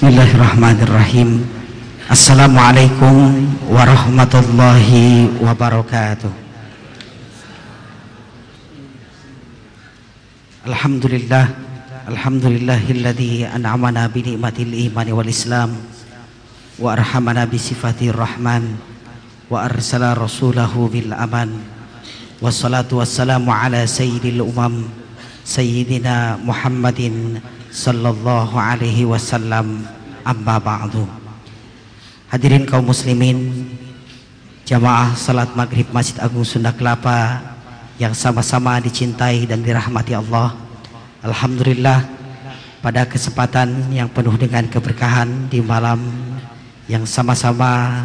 Bismillahirrahmanirrahim. Assalamualaikum warahmatullahi wabarakatuh. Alhamdulillah Alhamdulillahilladzi an'amana bi ni'matil imani wal islam wa arhamana bi sifatir rahman wa arsala rasulahu bil aman. Wassalatu wassalamu ala sayyidil umam sayyidina Muhammadin sallallahu alaihi wasallam amma ba'du. Hadirin kaum muslimin jamaah salat maghrib Masjid Agung Sunda Kelapa yang sama-sama dicintai dan dirahmati Allah. Alhamdulillah pada kesempatan yang penuh dengan keberkahan di malam yang sama-sama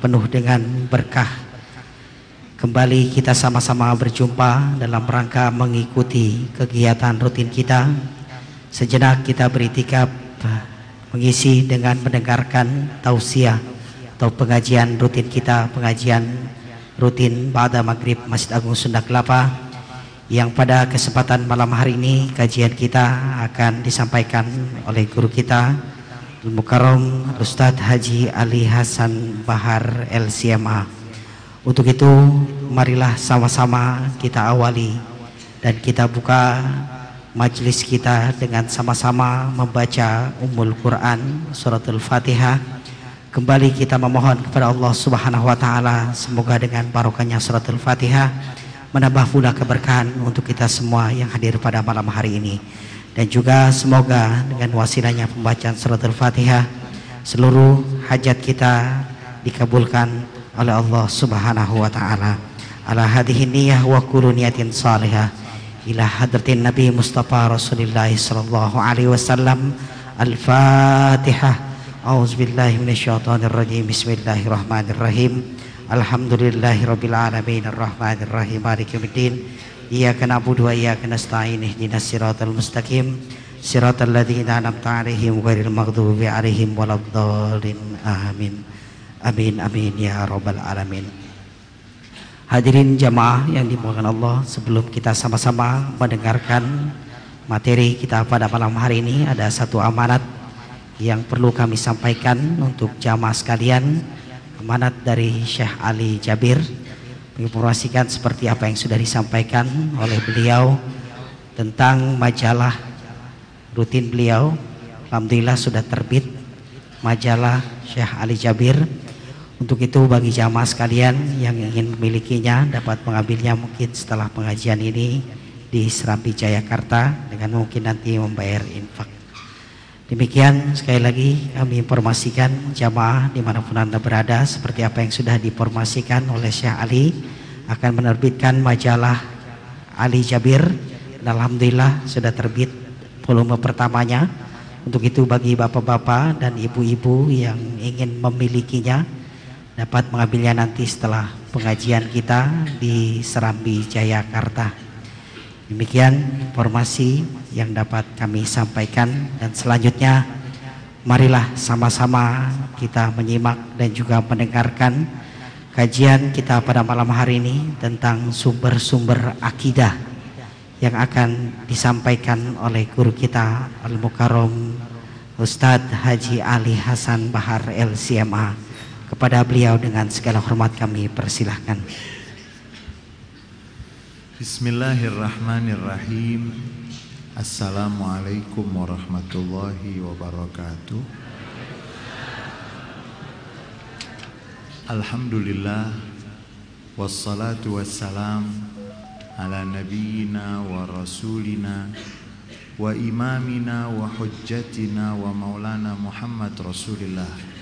penuh dengan berkah kembali kita sama-sama berjumpa dalam rangka mengikuti kegiatan rutin kita. Sejenak kita beritikaf mengisi dengan mendengarkan tausiah atau pengajian rutin kita, pengajian rutin pada maghrib Masjid Agung Sunda Kelapa yang pada kesempatan malam hari ini kajian kita akan disampaikan oleh guru kita Mukarram Ustadz Haji Ali Hasan Bahar LCMA untuk itu marilah sama-sama kita awali dan kita buka majlis kita dengan sama-sama membaca Ummul Quran suratul Fatihah. Kembali kita memohon kepada Allah Subhanahu wa taala semoga dengan barokahnya suratul Fatihah menambah pula keberkahan untuk kita semua yang hadir pada malam hari ini. Dan juga semoga dengan wasilahnya pembacaan suratul Fatihah seluruh hajat kita dikabulkan oleh Allah Subhanahu wa taala. Ala hadhihi niyyah wa kullu niyatin salihah ila hadratin Nabi Mustafa Rasulullah sallallahu alaihi wasallam. Al-Fatihah. A'udzubillahi minasyaitonir rajim Bismillahirrahmanirrahim Alhamdulillahirabbil alamin. Arrahmanir rahim maliki yaumiddin. Iyyaka na'budu wa iyyaka nasta'in. Ihdinas siratal mustaqim. Siratal ladzina an'amta 'alaihim ghairil maghdubi waladdallin. Amin. Amin amin ya rabbal alamin Hadirin jamaah yang dimuliakan Allah, sebelum kita sama-sama mendengarkan materi kita pada malam hari ini, ada satu amanat yang perlu kami sampaikan untuk jamaah sekalian. Amanat dari Syekh Ali Jabir menginformasikan seperti apa yang sudah disampaikan oleh beliau tentang majalah rutin beliau. Alhamdulillah sudah terbit majalah Syekh Ali Jabir untuk itu bagi jamaah sekalian yang ingin memilikinya dapat mengambilnya mungkin setelah pengajian ini di Serambi Jayakarta dengan mungkin nanti membayar infak. Demikian sekali lagi kami informasikan jamaah di mana pun anda berada seperti apa yang sudah diinformasikan oleh Syekh Ali akan menerbitkan majalah Ali Jabir. Dan Alhamdulillah sudah terbit volume pertamanya. Untuk itu bagi bapak-bapak dan ibu-ibu yang ingin memilikinya dapat mengambilnya nanti setelah pengajian kita di Serambi Jayakarta. Demikian informasi yang dapat kami sampaikan dan selanjutnya marilah sama-sama kita menyimak dan juga mendengarkan kajian kita pada malam hari ini tentang sumber-sumber akidah yang akan disampaikan oleh guru kita Al-Mukarram Ustadz Haji Ali Hasan Bahar LCMA kepada beliau dengan segala hormat kami persilahkan. Bismillahirrahmanirrahim. Assalamualaikum warahmatullahi wabarakatuh. Alhamdulillah wassalatu wassalam ala nabiyyina wa rasulina wa imamina wa hujjatina wa maulana Muhammad Rasulillah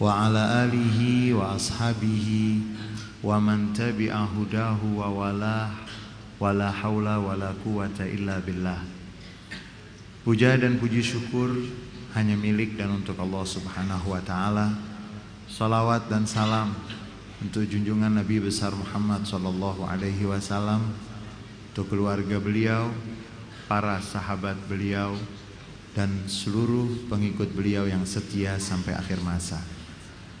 wa ala alihi wa ashabihi wa man tabi'a hudahu wa wala wala haula wala quwata illa billah Puja dan puji syukur hanya milik dan untuk Allah Subhanahu wa taala. Salawat dan salam untuk junjungan Nabi besar Muhammad sallallahu alaihi wasallam, untuk keluarga beliau, para sahabat beliau dan seluruh pengikut beliau yang setia sampai akhir masa.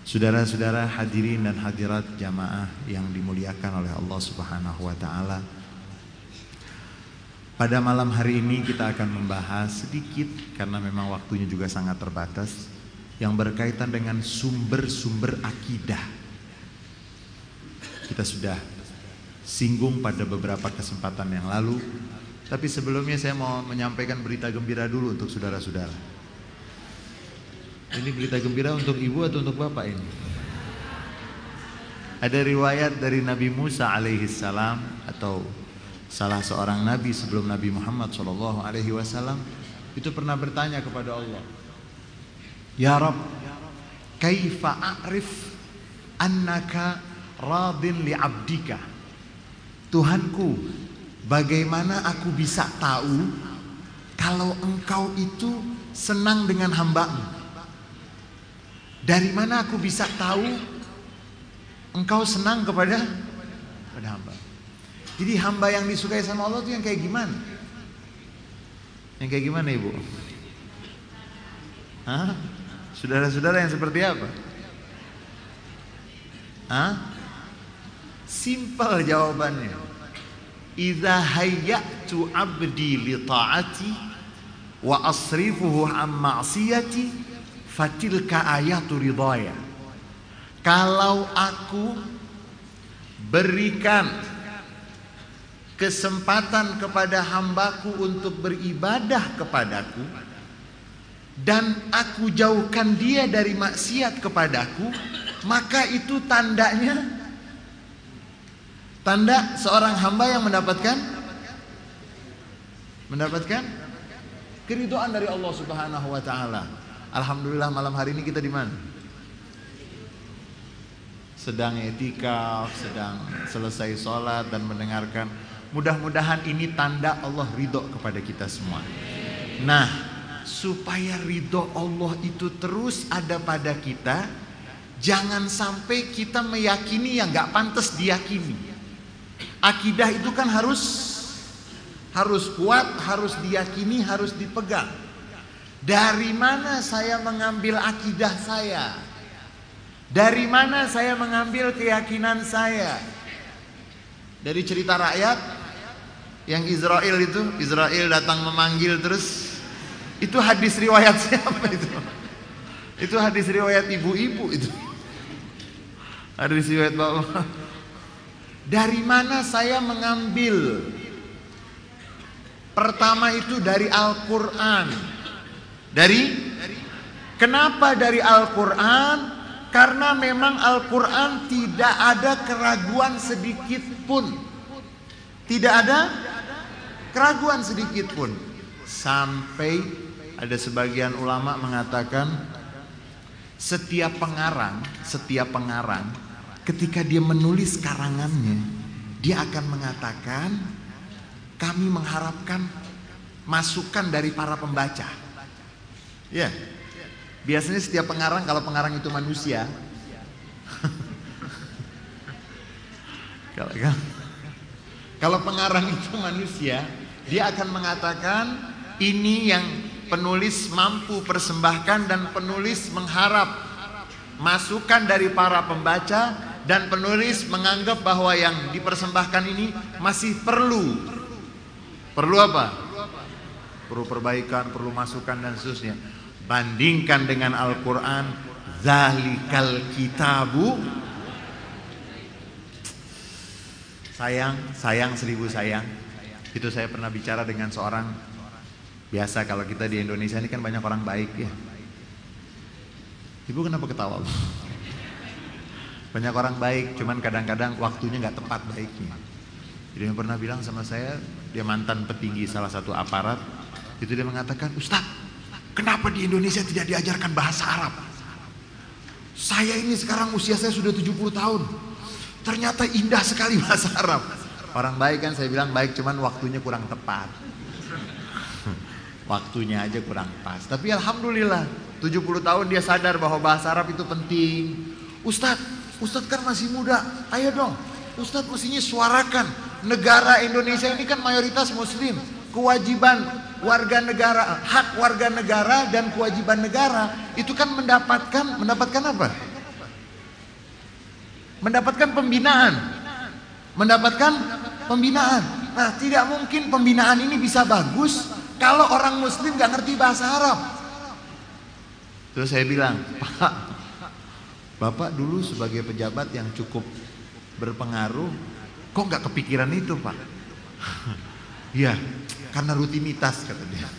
Saudara-saudara hadirin dan hadirat jamaah yang dimuliakan oleh Allah Subhanahu wa taala. Pada malam hari ini kita akan membahas sedikit karena memang waktunya juga sangat terbatas yang berkaitan dengan sumber-sumber akidah. Kita sudah singgung pada beberapa kesempatan yang lalu, tapi sebelumnya saya mau menyampaikan berita gembira dulu untuk saudara-saudara. Ini berita gembira untuk ibu atau untuk bapak ini? Ada riwayat dari Nabi Musa alaihi salam atau salah seorang nabi sebelum Nabi Muhammad Shallallahu Alaihi Wasallam itu pernah bertanya kepada Allah, Ya Rob, kaifa a'rif annaka radin li abdika? Tuhanku, bagaimana aku bisa tahu kalau engkau itu senang dengan hambamu? Dari mana aku bisa tahu engkau senang kepada kepada hamba? Jadi hamba yang disukai sama Allah itu yang kayak gimana? Yang kayak gimana ibu? Hah? Saudara-saudara yang seperti apa? Hah? Simpel jawabannya. Iza hayyatu abdi li ta'ati wa asrifuhu an ma'siyati fatilka ayatu ridaya. Kalau aku berikan kesempatan kepada hambaku untuk beribadah kepadaku dan aku jauhkan dia dari maksiat kepadaku maka itu tandanya tanda seorang hamba yang mendapatkan mendapatkan keridoan dari Allah Subhanahu wa taala. Alhamdulillah malam hari ini kita di mana? Sedang etikaf, sedang selesai sholat dan mendengarkan Mudah-mudahan ini tanda Allah ridho kepada kita semua. Nah, supaya ridho Allah itu terus ada pada kita, jangan sampai kita meyakini yang gak pantas diyakini. Akidah itu kan harus harus kuat, harus diyakini, harus dipegang. Dari mana saya mengambil akidah saya? Dari mana saya mengambil keyakinan saya? Dari cerita rakyat yang Israel itu, Israel datang memanggil terus itu hadis riwayat siapa itu? Itu hadis riwayat ibu-ibu itu. Hadis riwayat bapak. Dari mana saya mengambil? Pertama itu dari Al-Qur'an. Dari Kenapa dari Al-Qur'an? Karena memang Al-Qur'an tidak ada keraguan sedikit pun. Tidak ada keraguan sedikit pun sampai ada sebagian ulama mengatakan setiap pengarang setiap pengarang ketika dia menulis karangannya dia akan mengatakan kami mengharapkan masukan dari para pembaca ya biasanya setiap pengarang kalau pengarang itu manusia. Kalau kalau pengarang itu manusia dia akan mengatakan ini yang penulis mampu persembahkan dan penulis mengharap masukan dari para pembaca dan penulis menganggap bahwa yang dipersembahkan ini masih perlu. Perlu apa? Perlu perbaikan, perlu masukan dan seterusnya. Bandingkan dengan Al-Qur'an, zalikal kitabu sayang, sayang seribu sayang itu saya pernah bicara dengan seorang biasa kalau kita di Indonesia ini kan banyak orang baik ya. Ibu kenapa ketawa? Banyak orang baik, cuman kadang-kadang waktunya nggak tepat baiknya. Jadi yang pernah bilang sama saya, dia mantan petinggi salah satu aparat, itu dia mengatakan, Ustadz, kenapa di Indonesia tidak diajarkan bahasa Arab? Saya ini sekarang usia saya sudah 70 tahun, ternyata indah sekali bahasa Arab. Orang baik kan saya bilang baik cuman waktunya kurang tepat. Waktunya aja kurang pas. Tapi alhamdulillah 70 tahun dia sadar bahwa bahasa Arab itu penting. Ustadz, Ustadz kan masih muda. Ayo dong. Ustadz mestinya suarakan. Negara Indonesia ini kan mayoritas muslim. Kewajiban warga negara, hak warga negara dan kewajiban negara itu kan mendapatkan mendapatkan apa? Mendapatkan pembinaan. Mendapatkan pembinaan. Nah, tidak mungkin pembinaan ini bisa bagus kalau orang muslim gak ngerti bahasa Arab. Terus saya bilang, Pak, Bapak dulu sebagai pejabat yang cukup berpengaruh, kok gak kepikiran itu Pak? Iya, karena rutinitas kata dia.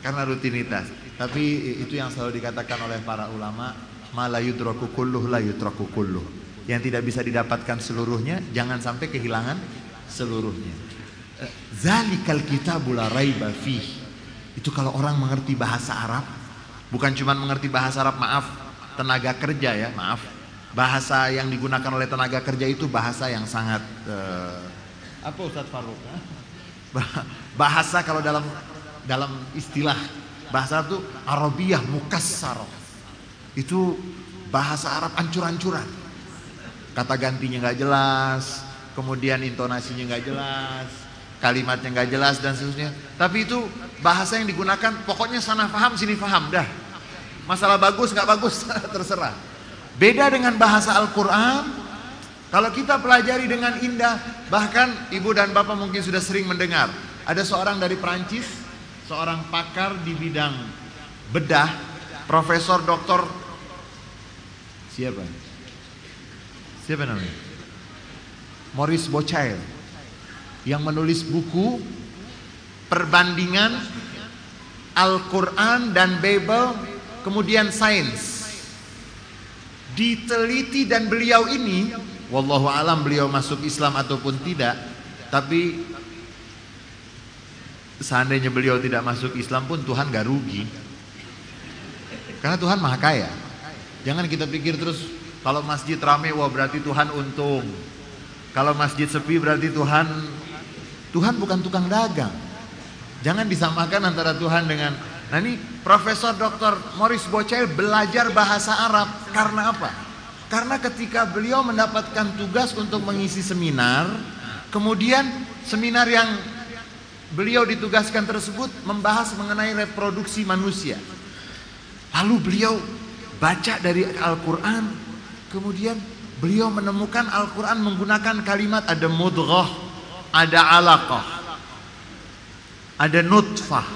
Karena rutinitas. Tapi itu yang selalu dikatakan oleh para ulama, malayudraku kulluh la kulluh. Yang tidak bisa didapatkan seluruhnya, jangan sampai kehilangan seluruhnya. Zalikal kitabul raiba fih. Itu kalau orang mengerti bahasa Arab, bukan cuma mengerti bahasa Arab, maaf, tenaga kerja ya, maaf. Bahasa yang digunakan oleh tenaga kerja itu bahasa yang sangat uh, apa Ustaz Faruk? Bahasa kalau dalam dalam istilah bahasa itu Arabiyah mukassarah. Itu bahasa Arab ancur-ancuran. Kata gantinya nggak jelas, kemudian intonasinya nggak jelas, kalimatnya nggak jelas dan seterusnya. Tapi itu bahasa yang digunakan pokoknya sana paham sini paham dah. Masalah bagus nggak bagus terserah. Beda dengan bahasa Al-Quran. Kalau kita pelajari dengan indah, bahkan ibu dan bapak mungkin sudah sering mendengar. Ada seorang dari Perancis, seorang pakar di bidang bedah, Profesor Doktor siapa? Siapa namanya? Maurice Bocail yang menulis buku perbandingan Al-Quran dan Bible kemudian sains diteliti dan beliau ini wallahu alam beliau masuk Islam ataupun tidak tapi seandainya beliau tidak masuk Islam pun Tuhan gak rugi karena Tuhan maha kaya jangan kita pikir terus kalau masjid rame wah berarti Tuhan untung kalau masjid sepi berarti Tuhan Tuhan bukan tukang dagang. Jangan disamakan antara Tuhan dengan Nah ini Profesor Dr. Morris Bocel belajar bahasa Arab karena apa? Karena ketika beliau mendapatkan tugas untuk mengisi seminar, kemudian seminar yang beliau ditugaskan tersebut membahas mengenai reproduksi manusia. Lalu beliau baca dari Al-Quran, kemudian beliau menemukan Al-Quran menggunakan kalimat ada mudghah, ada alaqah, ada nutfah.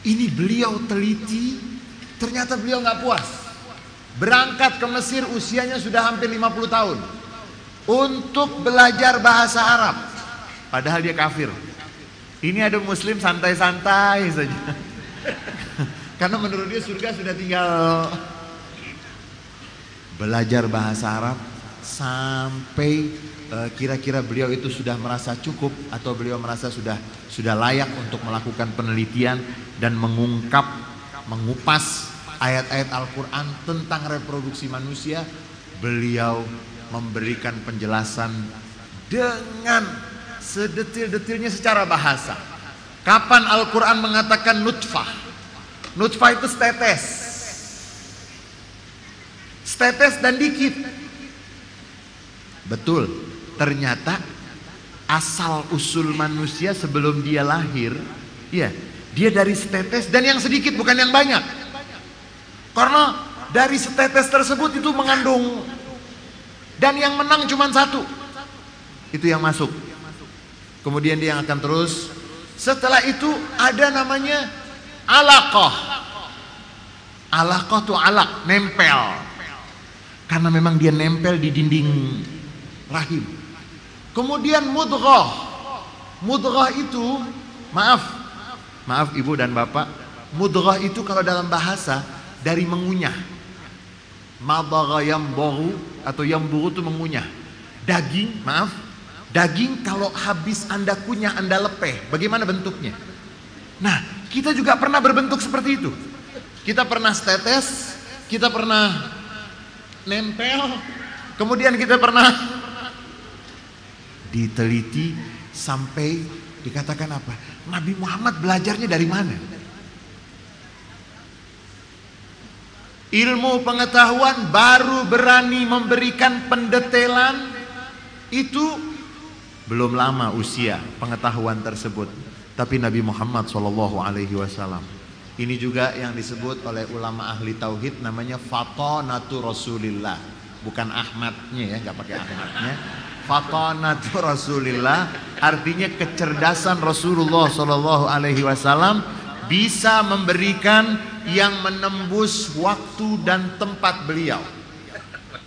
Ini beliau teliti, ternyata beliau nggak puas. Berangkat ke Mesir usianya sudah hampir 50 tahun untuk belajar bahasa Arab. Padahal dia kafir. Ini ada muslim santai-santai saja. Karena menurut dia surga sudah tinggal belajar bahasa Arab sampai eh, kira-kira uh, beliau itu sudah merasa cukup atau beliau merasa sudah sudah layak untuk melakukan penelitian dan mengungkap mengupas ayat-ayat Al-Quran tentang reproduksi manusia, beliau memberikan penjelasan dengan sedetil-detilnya secara bahasa. Kapan Al-Quran mengatakan nutfah? Nutfah itu setetes. Setetes dan dikit. Betul, ternyata asal usul manusia sebelum dia lahir, ya, dia dari setetes dan yang sedikit bukan yang banyak. Karena dari setetes tersebut itu mengandung dan yang menang cuma satu. Itu yang masuk. Kemudian dia akan terus. Setelah itu ada namanya alaqah. Alaqah itu alak, nempel. Karena memang dia nempel di dinding rahim. Kemudian mudghah. Mudghah itu, maaf, maaf ibu dan bapak, mudghah itu kalau dalam bahasa dari mengunyah. Madagha yambahu atau yamburu itu mengunyah. Daging, maaf, daging kalau habis Anda kunyah, Anda lepeh. Bagaimana bentuknya? Nah, kita juga pernah berbentuk seperti itu. Kita pernah tetes, kita pernah nempel, kemudian kita pernah diteliti sampai dikatakan apa? Nabi Muhammad belajarnya dari mana? Ilmu pengetahuan baru berani memberikan pendetailan itu belum lama usia pengetahuan tersebut. Tapi Nabi Muhammad Shallallahu Alaihi Wasallam ini juga yang disebut oleh ulama ahli tauhid namanya fatonatu Rasulillah bukan Ahmadnya ya nggak pakai Ahmadnya fatonatu Rasulillah Artinya kecerdasan Rasulullah Shallallahu Alaihi Wasallam bisa memberikan yang menembus waktu dan tempat beliau.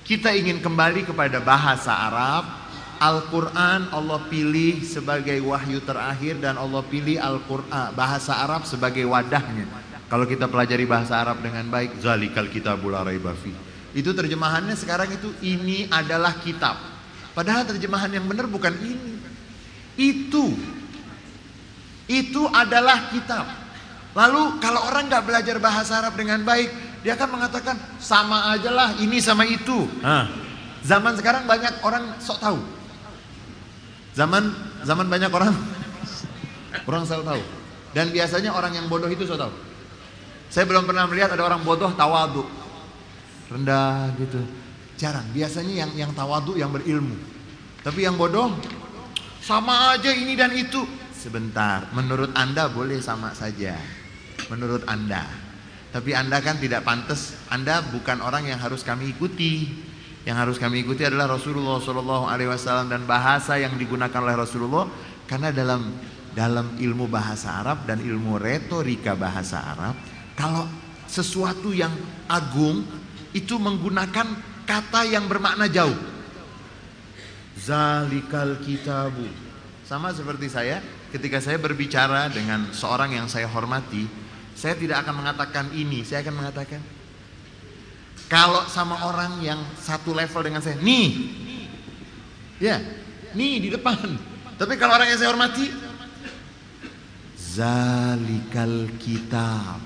Kita ingin kembali kepada bahasa Arab. Al-Quran Allah pilih sebagai wahyu terakhir dan Allah pilih Al-Quran bahasa Arab sebagai wadahnya. Kalau kita pelajari bahasa Arab dengan baik, zalikal kitabul raibafi. Itu terjemahannya sekarang itu ini adalah kitab. Padahal terjemahan yang benar bukan ini. Itu itu adalah kitab. Lalu kalau orang nggak belajar bahasa Arab dengan baik, dia akan mengatakan sama aja lah ini sama itu. Zaman sekarang banyak orang sok tahu. Zaman zaman banyak orang orang sok tahu. Dan biasanya orang yang bodoh itu sok tahu. Saya belum pernah melihat ada orang bodoh tawadu. Rendah gitu. Jarang. Biasanya yang yang tawadu yang berilmu. Tapi yang bodoh sama aja ini dan itu. Sebentar, menurut Anda boleh sama saja. Menurut Anda. Tapi Anda kan tidak pantas. Anda bukan orang yang harus kami ikuti. Yang harus kami ikuti adalah Rasulullah Shallallahu Alaihi Wasallam dan bahasa yang digunakan oleh Rasulullah. Karena dalam dalam ilmu bahasa Arab dan ilmu retorika bahasa Arab, kalau sesuatu yang agung itu menggunakan kata yang bermakna jauh. Zalikal kitabu. Sama seperti saya, ketika saya berbicara dengan seorang yang saya hormati, saya tidak akan mengatakan ini, saya akan mengatakan kalau sama orang yang satu level dengan saya, nih, ya, nih di depan. Tapi kalau orang yang saya hormati, zalikal kitab,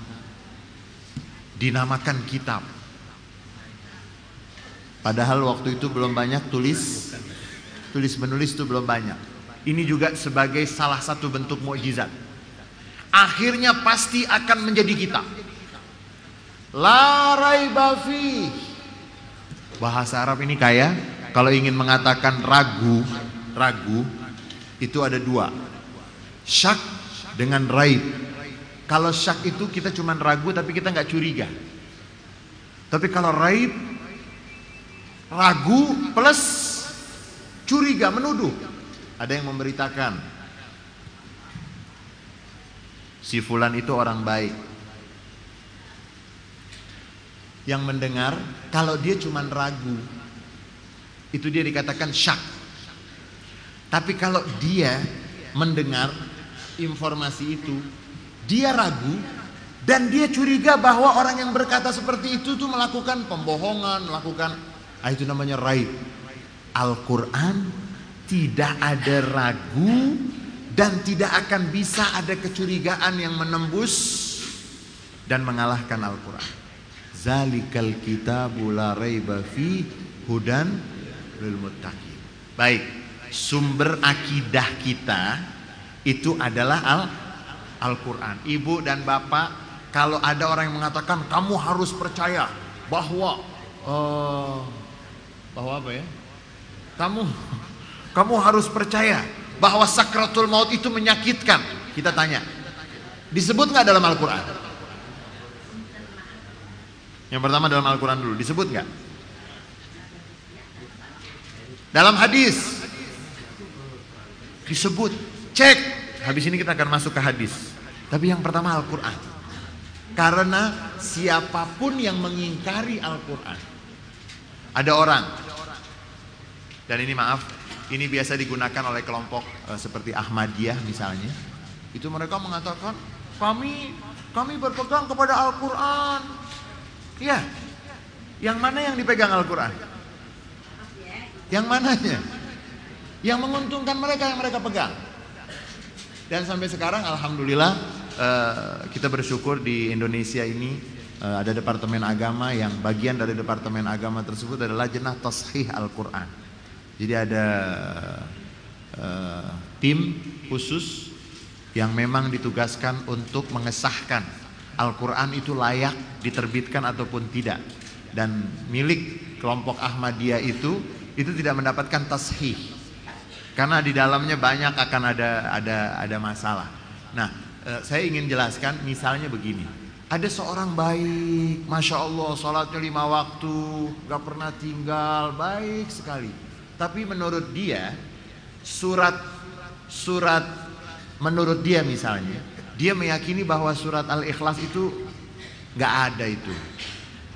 dinamakan kitab. Padahal waktu itu belum banyak tulis, tulis menulis itu belum banyak. Ini juga sebagai salah satu bentuk mukjizat. Akhirnya pasti akan menjadi kitab. La raiba Bahasa Arab ini kaya kalau ingin mengatakan ragu, ragu itu ada dua. Syak dengan raib. Kalau syak itu kita cuma ragu tapi kita nggak curiga. Tapi kalau raib ragu plus curiga menuduh. Ada yang memberitakan si fulan itu orang baik. Yang mendengar kalau dia cuma ragu itu dia dikatakan syak. Tapi kalau dia mendengar informasi itu, dia ragu dan dia curiga bahwa orang yang berkata seperti itu tuh melakukan pembohongan, melakukan ah itu namanya raib. Al-Qur'an tidak ada ragu dan tidak akan bisa ada kecurigaan yang menembus dan mengalahkan Al-Qur'an. Zalikal kitabu la raiba fi hudan lil muttaqin. Baik, sumber akidah kita itu adalah Al Al-Qur'an. Ibu dan Bapak, kalau ada orang yang mengatakan kamu harus percaya bahwa uh, bahwa apa ya? Kamu kamu harus percaya bahwa sakratul maut itu menyakitkan. Kita tanya, disebut nggak dalam Al-Quran? Yang pertama dalam Al-Quran dulu, disebut nggak? Dalam hadis disebut, cek. Habis ini kita akan masuk ke hadis. Tapi yang pertama Al-Quran. Karena siapa pun yang mengingkari Al-Quran. Ada orang. Dan ini maaf, ini biasa digunakan oleh kelompok uh, seperti Ahmadiyah misalnya. Itu mereka mengatakan, kami kami berpegang kepada Al-Quran. Ya, yang mana yang dipegang Al-Quran? Yang mananya? Yang menguntungkan mereka yang mereka pegang. Dan sampai sekarang Alhamdulillah uh, kita bersyukur di Indonesia ini uh, ada Departemen Agama yang bagian dari Departemen Agama tersebut adalah jenah Tashih Al-Quran. Jadi ada uh, tim khusus yang memang ditugaskan untuk mengesahkan Al-Quran itu layak diterbitkan ataupun tidak. Dan milik kelompok Ahmadiyah itu itu tidak mendapatkan tashih karena di dalamnya banyak akan ada ada ada masalah. Nah, eh, saya ingin jelaskan misalnya begini. Ada seorang baik, masya Allah, sholatnya lima waktu, gak pernah tinggal, baik sekali. Tapi menurut dia surat surat menurut dia misalnya, dia meyakini bahwa surat Al-Ikhlas itu nggak ada itu.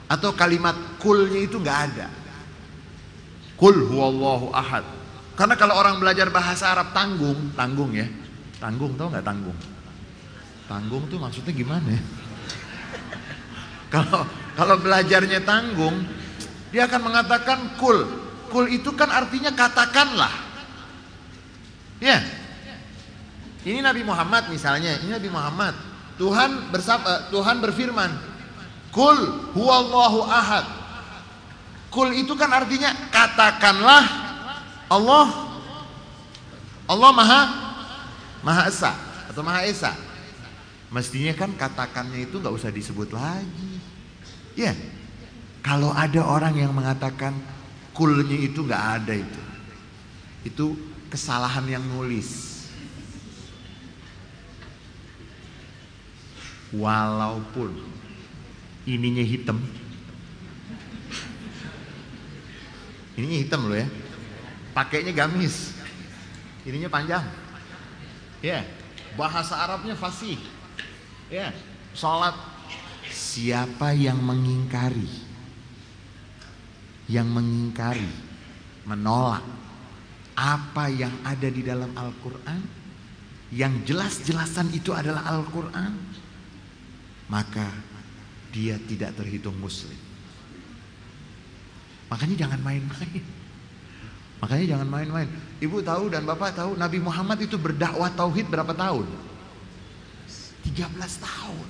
Atau kalimat kulnya itu nggak ada. Kul huwallahu ahad. Karena kalau orang belajar bahasa Arab tanggung, tanggung ya. Tanggung tau nggak tanggung? Tanggung tuh maksudnya gimana ya? Kalau kalau belajarnya tanggung, dia akan mengatakan kul. Kul itu kan artinya katakanlah. Ya. Ini Nabi Muhammad misalnya, ini Nabi Muhammad. Tuhan bersab uh, Tuhan berfirman, "Kul huwallahu ahad." Kul itu kan artinya katakanlah Allah Allah Maha Maha Esa atau Maha Esa. Mestinya kan katakannya itu nggak usah disebut lagi. Ya. Kalau ada orang yang mengatakan kulnya itu nggak ada itu. Itu kesalahan yang nulis. Walaupun ininya hitam. Ininya hitam loh ya. Pakainya gamis. Ininya panjang. Ya, bahasa Arabnya fasih. Ya, salat siapa yang mengingkari yang mengingkari menolak apa yang ada di dalam Al-Qur'an yang jelas-jelasan itu adalah Al-Qur'an maka dia tidak terhitung muslim. Makanya jangan main-main. Makanya jangan main-main. Ibu tahu dan Bapak tahu Nabi Muhammad itu berdakwah tauhid berapa tahun? 13 tahun.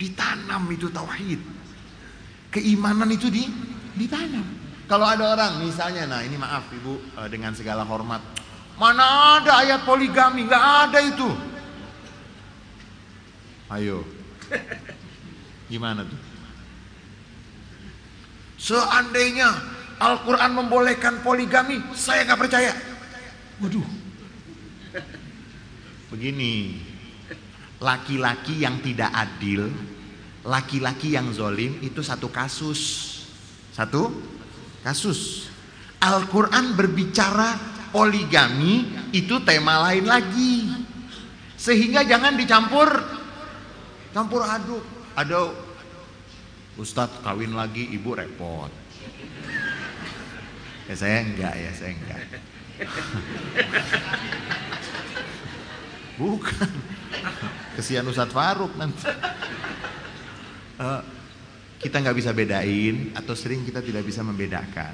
Ditanam itu tauhid. Keimanan itu di ditanam. Kalau ada orang misalnya nah ini maaf Ibu eh, dengan segala hormat. Mana ada ayat poligami? Enggak ada itu. Ayo, Gimana tuh? Seandainya Al-Quran membolehkan poligami, saya nggak percaya. Waduh. Begini, laki-laki yang tidak adil, laki-laki yang zolim itu satu kasus. Satu kasus. Al-Quran berbicara poligami itu tema lain lagi. Sehingga jangan dicampur campur aduk. Ada Ustadz kawin lagi ibu repot. Ya saya enggak ya, saya enggak. Bukan. Kesian Ustadz Faruk nanti. Uh, kita nggak bisa bedain atau sering kita tidak bisa membedakan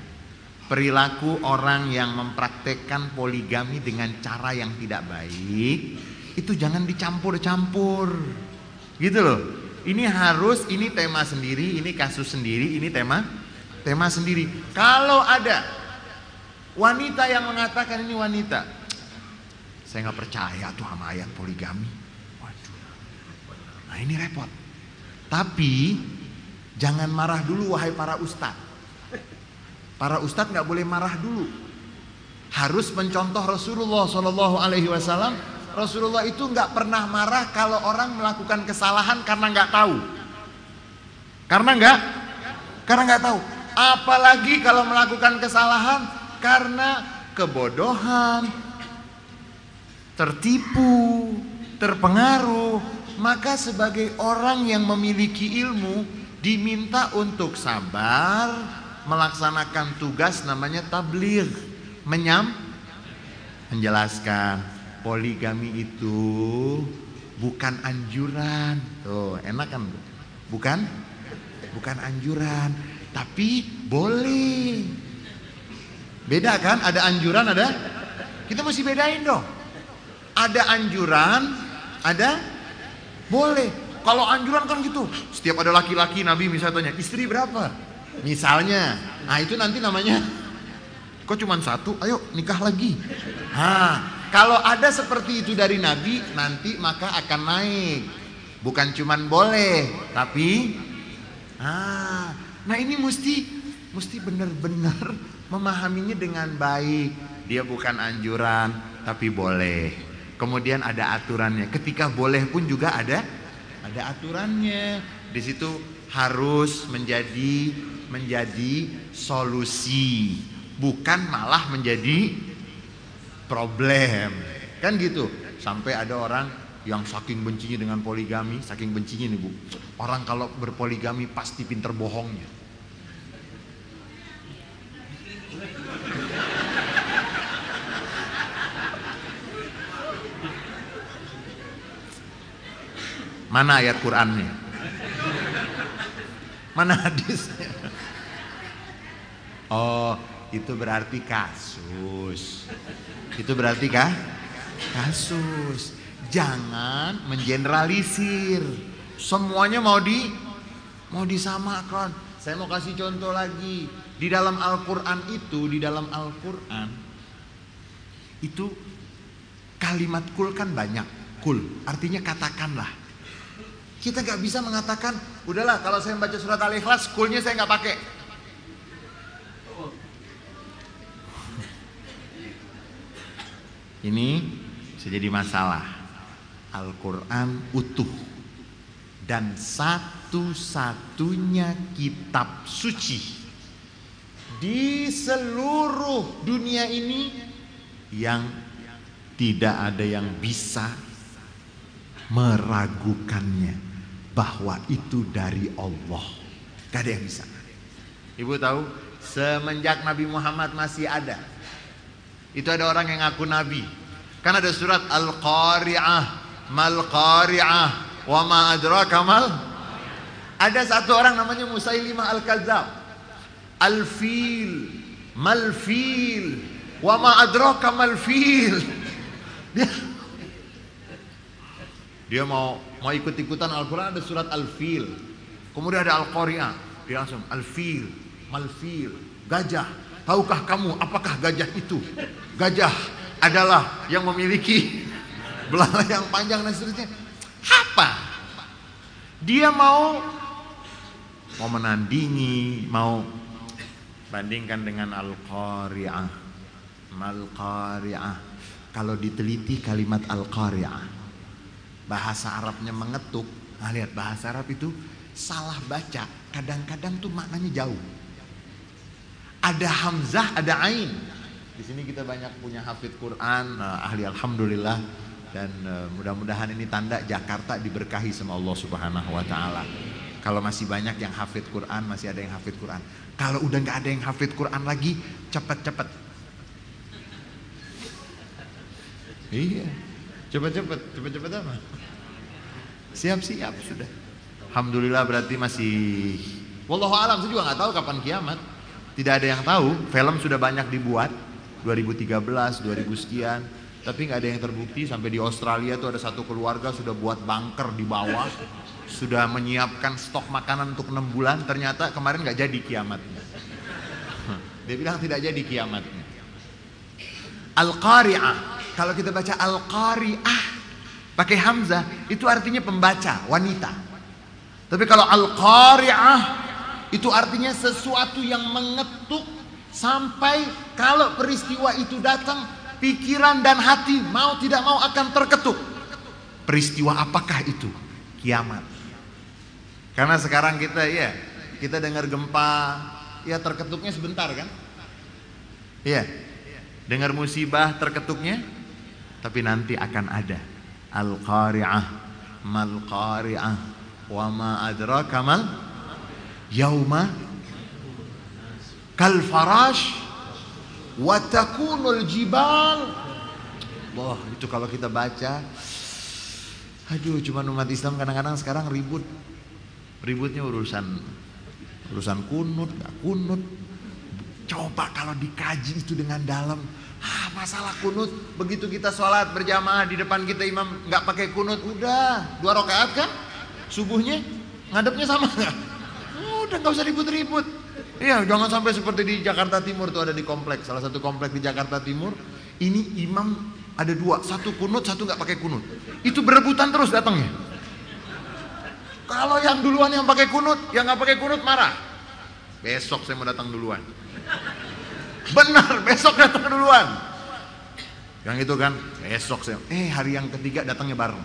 perilaku orang yang mempraktekkan poligami dengan cara yang tidak baik itu jangan dicampur-campur. Gitu loh. Ini harus ini tema sendiri, ini kasus sendiri, ini tema tema sendiri. Kalau ada wanita yang mengatakan ini wanita, saya nggak percaya tuh sama ayat poligami. Waduh. Nah ini repot. Tapi jangan marah dulu wahai para ustadz. Para ustadz nggak boleh marah dulu. Harus mencontoh Rasulullah Shallallahu Alaihi Wasallam Rasulullah itu nggak pernah marah kalau orang melakukan kesalahan karena nggak tahu. Karena nggak, karena nggak tahu. Apalagi kalau melakukan kesalahan karena kebodohan, tertipu, terpengaruh, maka sebagai orang yang memiliki ilmu diminta untuk sabar melaksanakan tugas namanya tabligh, menyam menjelaskan poligami itu bukan anjuran. Tuh, enak kan? Bukan? Bukan anjuran, tapi boleh. Beda kan? Ada anjuran, ada? Kita mesti bedain dong. Ada anjuran, ada boleh. Kalau anjuran kan gitu. Setiap ada laki-laki Nabi misalnya tanya, istri berapa? Misalnya. Nah itu nanti namanya, kok cuma satu? Ayo nikah lagi. Nah, kalau ada seperti itu dari Nabi, nanti maka akan naik. Bukan cuman boleh, tapi ah, nah ini mesti mesti benar-benar memahaminya dengan baik. Dia bukan anjuran, tapi boleh. Kemudian ada aturannya. Ketika boleh pun juga ada ada aturannya. Di situ harus menjadi menjadi solusi, bukan malah menjadi problem. Kan gitu. Sampai ada orang yang saking bencinya dengan poligami, saking bencinya nih Bu. Orang kalau berpoligami pasti pinter bohongnya. Mana ayat Qur'annya? Mana hadisnya? Oh, itu berarti kasus. Itu berarti kah? Kasus. Jangan mengeneralisir. Semuanya mau di mau disamakan. Saya mau kasih contoh lagi. Di dalam Al-Qur'an itu, di dalam Al-Qur'an itu kalimat kul kan banyak. Kul artinya katakanlah. Kita nggak bisa mengatakan, udahlah kalau saya membaca surat Al-Ikhlas, kulnya saya nggak pakai. Ini bisa jadi masalah. Al-Quran utuh dan satu-satunya kitab suci di seluruh dunia ini yang tidak ada yang bisa meragukannya bahwa itu dari Allah. Gak ada yang bisa. Ibu tahu, semenjak Nabi Muhammad masih ada, itu ada orang yang ngaku Nabi. Kan ada surat Al-Qari'ah, Mal-Qari'ah, wa ma adraka mal. Ada satu orang namanya Musailimah Al-Kadzab. Al-Fil, Mal-Fil, wa ma adraka mal-Fil. Dia dia mau mau ikut-ikutan Al-Quran ada surat Al-Fil. Kemudian ada Al-Qari'ah. Dia langsung Al-Fil, Mal-Fil, gajah. Tahukah kamu apakah gajah itu? Gajah adalah yang memiliki belalai yang panjang dan seterusnya. Apa? Dia mau mau menandingi, mau bandingkan dengan Al-Qari'ah. Mal-Qari'ah. Kalau diteliti kalimat Al-Qari'ah bahasa Arabnya mengetuk. Nah, lihat bahasa Arab itu salah baca, kadang-kadang tuh maknanya jauh. Ada hamzah, ada ain. Di sini kita banyak punya hafid Quran, nah, ahli alhamdulillah dan uh, mudah-mudahan ini tanda Jakarta diberkahi sama Allah Subhanahu wa taala. Kalau masih banyak yang hafid Quran, masih ada yang hafid Quran. Kalau udah nggak ada yang hafid Quran lagi, cepet-cepet. Iya. Cepet-cepet, cepet-cepet apa? Siap-siap sudah. Alhamdulillah berarti masih Wallahu alam saya juga nggak tahu kapan kiamat. Tidak ada yang tahu. Film sudah banyak dibuat 2013, 2000 sekian. Tapi nggak ada yang terbukti sampai di Australia tuh ada satu keluarga sudah buat bunker di bawah, sudah menyiapkan stok makanan untuk enam bulan. Ternyata kemarin nggak jadi kiamatnya. Dia bilang tidak jadi kiamatnya. Al-Qari'ah kalau kita baca Al-Qari'ah pakai hamzah itu artinya pembaca, wanita. Tapi kalau Al-Qari'ah itu artinya sesuatu yang mengetuk sampai kalau peristiwa itu datang pikiran dan hati mau tidak mau akan terketuk. Peristiwa apakah itu? Kiamat. Karena sekarang kita ya, kita dengar gempa, ya terketuknya sebentar kan? Iya. Dengar musibah terketuknya tapi nanti akan ada Al-Qari'ah Mal Qari'ah Wa ma adraka mal Yauma Kal farash Wa takunul jibal. Wah itu kalau kita baca Aduh cuma umat Islam kadang-kadang sekarang ribut. Ributnya urusan Urusan kunut, gak kunut. Coba kalau dikaji itu dengan dalam. Ah, masalah kunut begitu kita sholat berjamaah di depan kita imam nggak pakai kunut udah. Dua rakaat kan? Subuhnya ngadepnya sama udah nggak usah ribut-ribut iya jangan sampai seperti di Jakarta Timur tuh ada di kompleks salah satu kompleks di Jakarta Timur ini imam ada dua satu kunut satu nggak pakai kunut itu berebutan terus datangnya kalau yang duluan yang pakai kunut yang nggak pakai kunut marah besok saya mau datang duluan Benar, besok datang duluan. Yang itu kan besok saya. Eh hari yang ketiga datangnya bareng.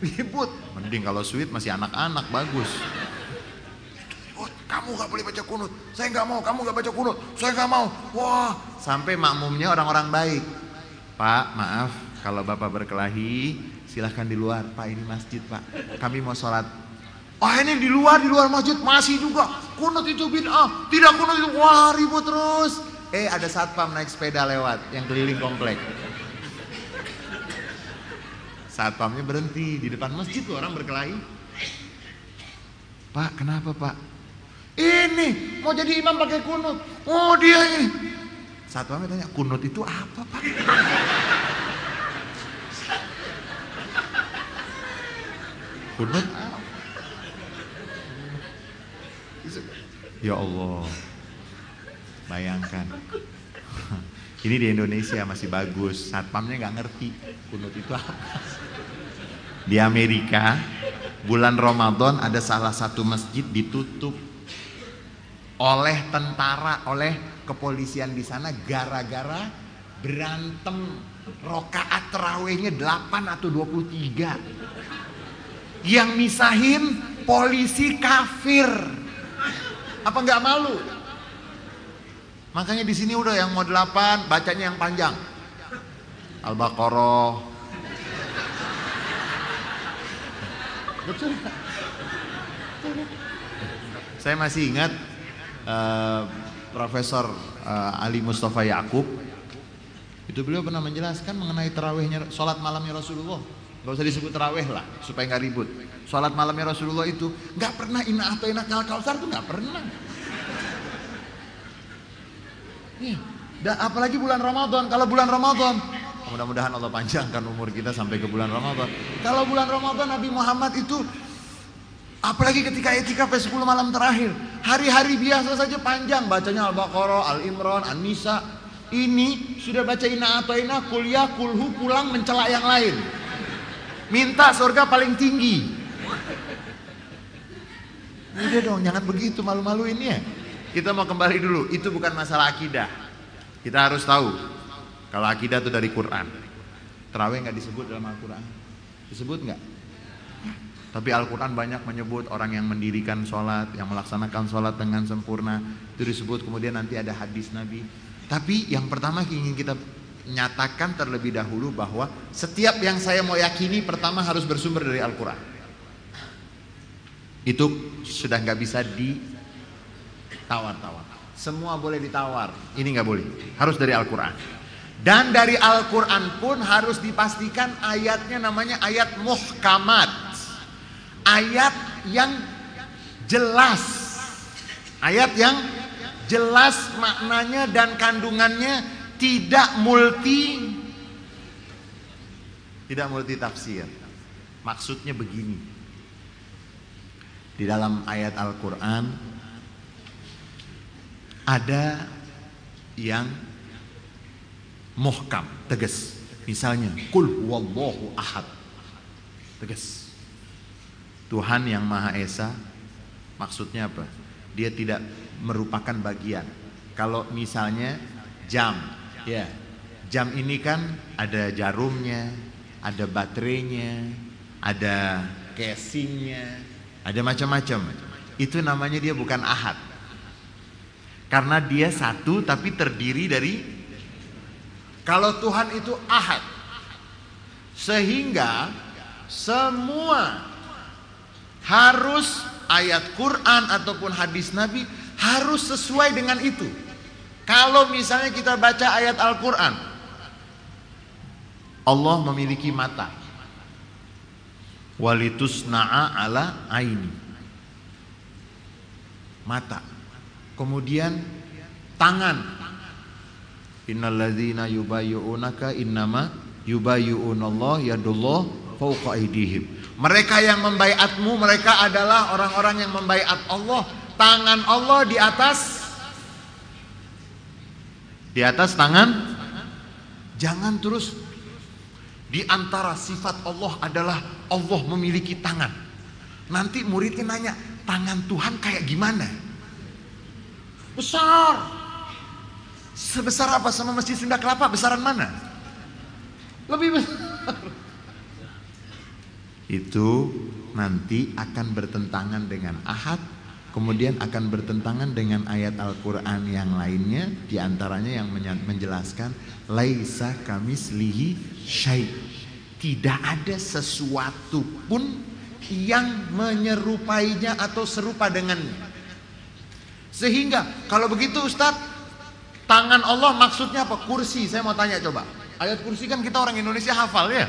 Ribut. Mending kalau sweet masih anak-anak bagus. Ribut. Kamu nggak boleh baca kunut. Saya nggak mau, kamu nggak baca kunut. Saya nggak mau. Wah, sampai makmumnya orang-orang baik. Pak, maaf, kalau bapak berkelahi, silahkan di luar. Pak, ini masjid, pak. Kami mau sholat. Ah ini di luar, di luar masjid masih juga. Kunut itu bid'ah. Tidak kunut itu, wah ribut terus. Eh ada satpam naik sepeda lewat yang keliling komplek. Satpamnya berhenti di depan masjid tuh orang berkelahi. Pak, kenapa pak? Ini mau jadi imam pakai kunut. Oh dia ini. Satpamnya tanya, kunut itu apa pak? kunut apa? Ya Allah. Bayangkan. Ini di Indonesia masih bagus. Satpamnya nggak ngerti kunut itu apa. Di Amerika, bulan Ramadan ada salah satu masjid ditutup oleh tentara, oleh kepolisian di sana gara-gara berantem rokaat terawihnya 8 atau 23. Yang misahin polisi kafir. Apa nggak malu? Makanya di sini udah yang mau 8 bacanya yang panjang. Al-Baqarah. Saya masih ingat uh, Profesor uh, Ali Mustafa Yakub itu beliau pernah menjelaskan mengenai terawihnya sholat malamnya Rasulullah. Gak usah disebut terawih lah supaya nggak ribut. Sholat malamnya Rasulullah itu nggak pernah ina atau ina kal kausar tuh nggak pernah. Ya. Dan apalagi bulan Ramadan. Kalau bulan Ramadan Mudah-mudahan Allah panjangkan umur kita sampai ke bulan Ramadan. Kalau bulan Ramadan Nabi Muhammad itu apalagi ketika etika 10 malam terakhir, hari-hari biasa saja panjang bacanya Al-Baqarah, Al-Imran, An-Nisa. Ini sudah baca ina atau ina, kuliah, kulhu, pulang mencela yang lain. Minta surga paling tinggi. Udah dong, jangan begitu malu-malu ini ya. Kita mau kembali dulu, itu bukan masalah akidah. Kita harus tahu kalau akidah itu dari Quran. Terawih nggak disebut dalam Al-Quran? Disebut nggak? Tapi Al-Quran banyak menyebut orang yang mendirikan sholat, yang melaksanakan sholat dengan sempurna. Itu disebut kemudian nanti ada hadis Nabi. Tapi yang pertama ingin kita nyatakan terlebih dahulu bahwa setiap yang saya mau yakini pertama harus bersumber dari Al-Quran. Itu sudah nggak bisa ditawar-tawar. Semua boleh ditawar, ini nggak boleh. Harus dari Al-Quran. Dan dari Al-Quran pun harus dipastikan ayatnya namanya ayat muhkamat. Ayat yang jelas. Ayat yang jelas maknanya dan kandungannya tidak multi tidak multi tafsir. Maksudnya begini. Di dalam ayat Al-Qur'an ada yang muhkam, tegas. Misalnya, kul huwallahu ahad. Tegas. Tuhan yang Maha Esa maksudnya apa? Dia tidak merupakan bagian. Kalau misalnya jam, ya. Jam ini kan ada jarumnya, ada baterainya, ada casingnya, ada macam-macam. Itu namanya dia bukan ahad. Karena dia satu tapi terdiri dari kalau Tuhan itu ahad. Sehingga semua harus ayat Quran ataupun hadis Nabi harus sesuai dengan itu. Kalau misalnya kita baca ayat Al-Quran. Allah memiliki mata. Walitusna'a ala aini. Mata. Kemudian tangan Innalladzina yubayyunaka innama yubayyunallah yadullah fawqa aydihim. Mereka yang membaiatmu mereka adalah orang-orang yang membaiat Allah. Tangan Allah di atas di atas tangan jangan terus di antara sifat Allah adalah Allah memiliki tangan. Nanti muridnya nanya, tangan Tuhan kayak gimana? Besar. Sebesar apa sama Masjid Sunda Kelapa? Besaran mana? Lebih besar. Itu nanti akan bertentangan dengan ahad. kemudian akan bertentangan dengan ayat Al-Qur'an yang lainnya di antaranya yang menjelaskan laisa kamislihi syai. Tidak ada sesuatu pun yang menyerupainya atau serupa dengannya. Sehingga kalau begitu Ustadz, tangan Allah maksudnya apa? Kursi. Saya mau tanya coba. Ayat kursi kan kita orang Indonesia hafal ya.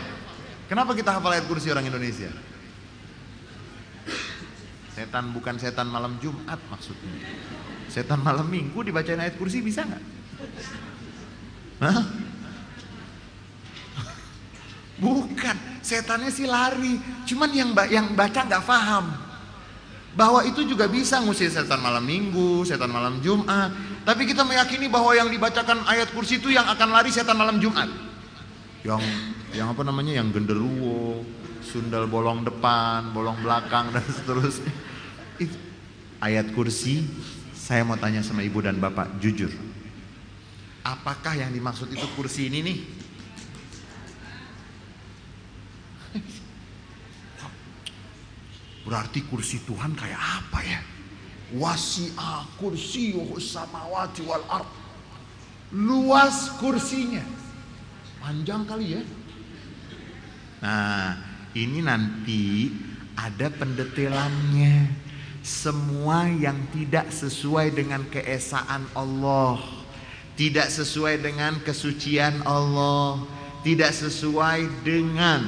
Kenapa kita hafal ayat kursi orang Indonesia? Setan bukan setan malam Jumat maksudnya. Setan malam Minggu dibacain ayat kursi bisa nggak? Bukan, setannya sih lari. Cuman yang yang baca nggak paham. Bahwa itu juga bisa ngusir setan malam Minggu, setan malam Jumat. Tapi kita meyakini bahwa yang dibacakan ayat kursi itu yang akan lari setan malam Jumat. Yang yang apa namanya? Yang genderuwo, sundal bolong depan, bolong belakang dan seterusnya. Itu ayat kursi saya mau tanya sama ibu dan bapak jujur. Apakah yang dimaksud itu kursi ini nih? Berarti kursi Tuhan kayak apa ya? Wasi'a kursi samawati wal ard. Luas kursinya. Panjang kali ya. Nah, ini nanti ada pendetilannya semua yang tidak sesuai dengan keesaan Allah, tidak sesuai dengan kesucian Allah, tidak sesuai dengan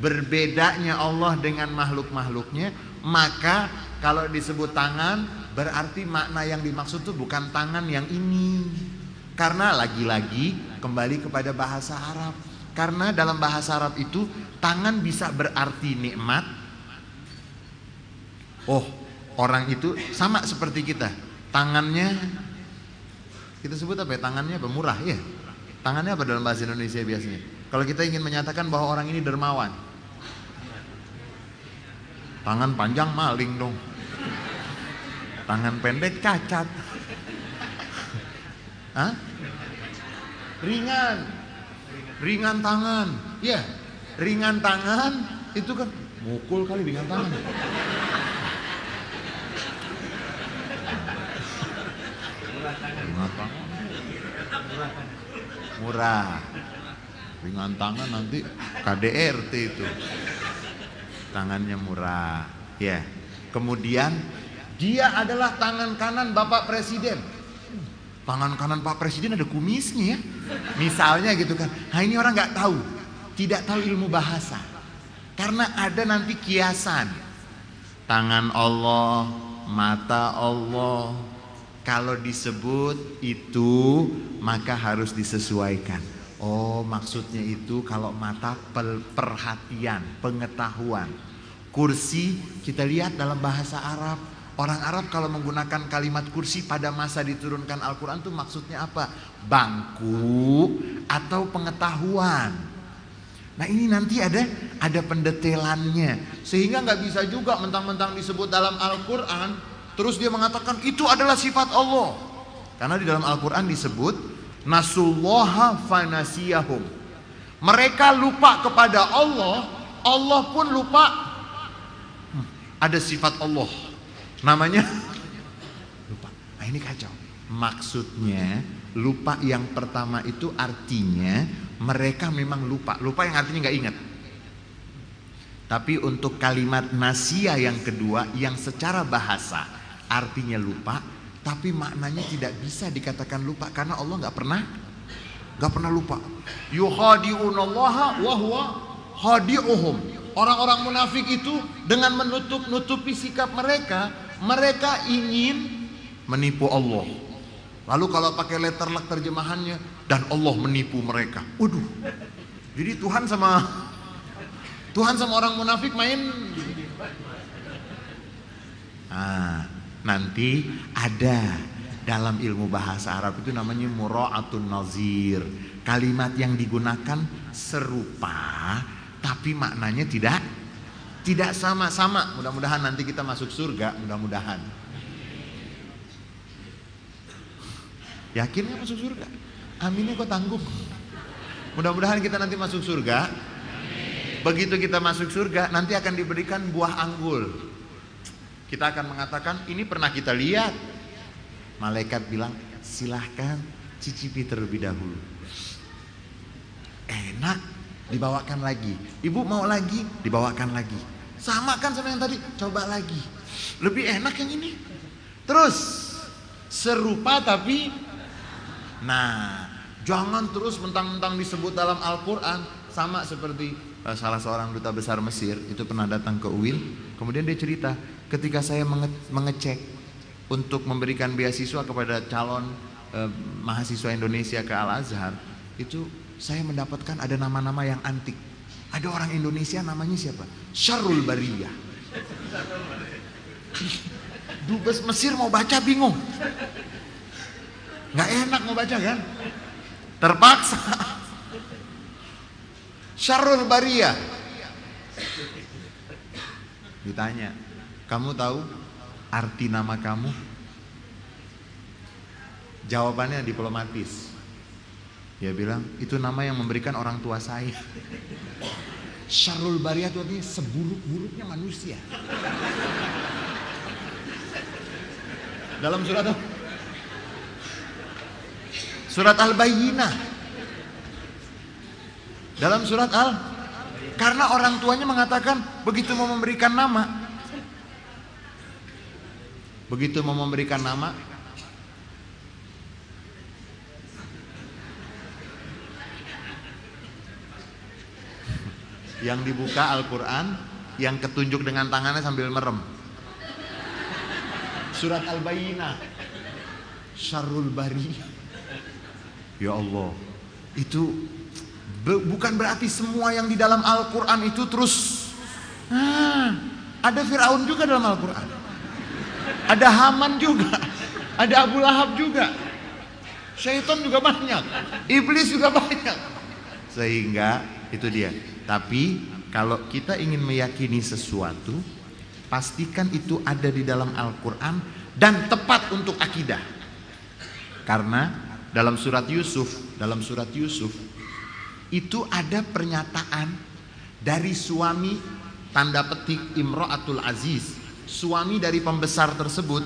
berbedanya Allah dengan makhluk-makhluknya, maka kalau disebut tangan berarti makna yang dimaksud itu bukan tangan yang ini. Karena lagi-lagi kembali kepada bahasa Arab. Karena dalam bahasa Arab itu tangan bisa berarti nikmat. Oh, orang itu sama seperti kita. Tangannya kita sebut apa ya? Tangannya apa? Murah ya. Tangannya apa dalam bahasa Indonesia biasanya? Kalau kita ingin menyatakan bahwa orang ini dermawan. Tangan panjang maling dong. Tangan pendek cacat. Hah? Ringan. Ringan tangan. Ya, ringan tangan itu kan mukul kali ringan tangan. Ringan tangan. Murah. Ringan tangan nanti KDRT itu. Tangannya murah. Ya. Kemudian dia adalah tangan kanan Bapak Presiden. Tangan kanan Pak Presiden ada kumisnya ya. Misalnya gitu kan. Nah ini orang nggak tahu. Tidak tahu ilmu bahasa. Karena ada nanti kiasan. Tangan Allah, mata Allah, kalau disebut itu maka harus disesuaikan. Oh, maksudnya itu kalau mata perhatian, pengetahuan. Kursi kita lihat dalam bahasa Arab. Orang Arab kalau menggunakan kalimat kursi pada masa diturunkan Al-Quran itu maksudnya apa? Bangku atau pengetahuan. Nah ini nanti ada ada pendetailannya sehingga nggak bisa juga mentang-mentang disebut dalam Al-Quran Terus dia mengatakan itu adalah sifat Allah. Karena di dalam Al-Quran disebut Nasullaha fanasiyahum. Mereka lupa kepada Allah, Allah pun lupa. Hmm, ada sifat Allah. Namanya lupa. Nah ini kacau. Maksudnya lupa yang pertama itu artinya mereka memang lupa. Lupa yang artinya nggak ingat. Tapi untuk kalimat nasia yang kedua yang secara bahasa artinya lupa, tapi maknanya tidak bisa dikatakan lupa karena Allah nggak pernah nggak pernah lupa. Yuhadiunallaha wa huwa hadiuhum. Orang-orang munafik itu dengan menutup-nutupi sikap mereka, mereka ingin menipu Allah. Lalu kalau pakai letter luck terjemahannya dan Allah menipu mereka. Waduh. Jadi Tuhan sama Tuhan sama orang munafik main Ah, nanti ada dalam ilmu bahasa Arab itu namanya mura'atun nazir. Kalimat yang digunakan serupa tapi maknanya tidak tidak sama-sama. Mudah-mudahan nanti kita masuk surga, mudah-mudahan. Yakinnya masuk surga? Aminnya kok tanggung? Mudah-mudahan kita nanti masuk surga. Begitu kita masuk surga, nanti akan diberikan buah anggul Kita akan mengatakan ini pernah kita lihat. Malaikat bilang silahkan cicipi terlebih dahulu. Enak, dibawakan lagi. Ibu mau lagi, dibawakan lagi. Sama kan sama yang tadi, coba lagi. Lebih enak yang ini. Terus serupa tapi nah jangan terus mentang-mentang disebut dalam Al-Qur'an sama seperti uh, salah seorang duta besar Mesir itu pernah datang ke UIN, kemudian dia cerita, ketika saya menge mengecek untuk memberikan beasiswa kepada calon uh, mahasiswa Indonesia ke Al Azhar, itu saya mendapatkan ada nama-nama yang antik. Ada orang Indonesia namanya siapa? Syarul Bariyah. Dubes Mesir mau baca bingung. Nggak enak mau baca kan? Terpaksa. Syarul Bariyah. Ditanya, kamu tahu arti nama kamu? Jawabannya diplomatis. Dia bilang, itu nama yang memberikan orang tua saya. Syarul Bariyah itu artinya seburuk-buruknya manusia. Dalam surat? Surat Al-Bayyinah. Dalam surat Al karena orang tuanya mengatakan begitu mau memberikan nama begitu mau memberikan nama? Yang dibuka Al-Quran yang ketunjuk dengan tangannya sambil merem. Surat Al-Bayyinah. Syarul Bari. Ya Allah. Itu bukan berarti semua yang di dalam Al-Quran itu terus. Nah, ada Fir'aun juga dalam Al-Quran ada Haman juga. Ada Abu Lahab juga. Syaitan juga banyak. Iblis juga banyak. Sehingga itu dia. Tapi kalau kita ingin meyakini sesuatu, pastikan itu ada di dalam Al-Quran dan tepat untuk akidah. Karena dalam surat Yusuf, dalam surat Yusuf itu ada pernyataan dari suami tanda petik Imro'atul Aziz, suami dari pembesar tersebut.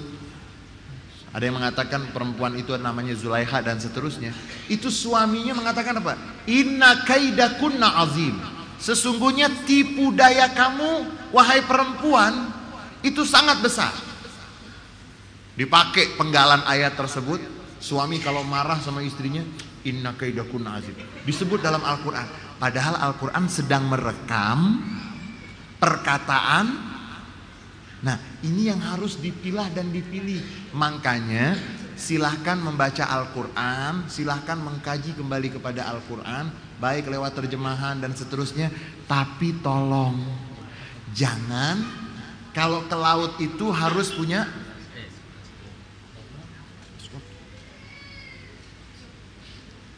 Ada yang mengatakan perempuan itu namanya Zulaiha dan seterusnya. Itu suaminya mengatakan apa? Inna kaidakunna azim. Sesungguhnya tipu daya kamu wahai perempuan itu sangat besar. Dipakai penggalan ayat tersebut, suami kalau marah sama istrinya, inna kaidakun azim. Disebut dalam Al-Qur'an. Padahal Al-Qur'an sedang merekam perkataan Nah, ini yang harus dipilah dan dipilih. Makanya silahkan membaca Al-Quran, silahkan mengkaji kembali kepada Al-Quran, baik lewat terjemahan dan seterusnya. Tapi tolong, jangan kalau ke laut itu harus punya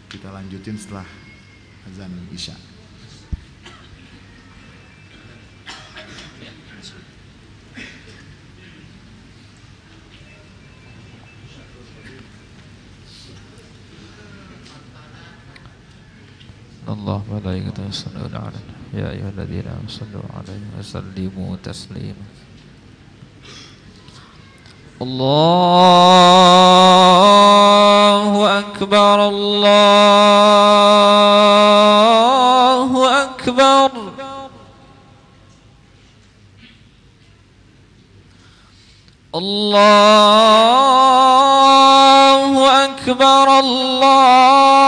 kita lanjutin setelah azan isya. الله ملائكته يصلون على يا أيها الذين آمنوا صلوا عليه وسلموا تسليما. الله أكبر الله أكبر. الله أكبر الله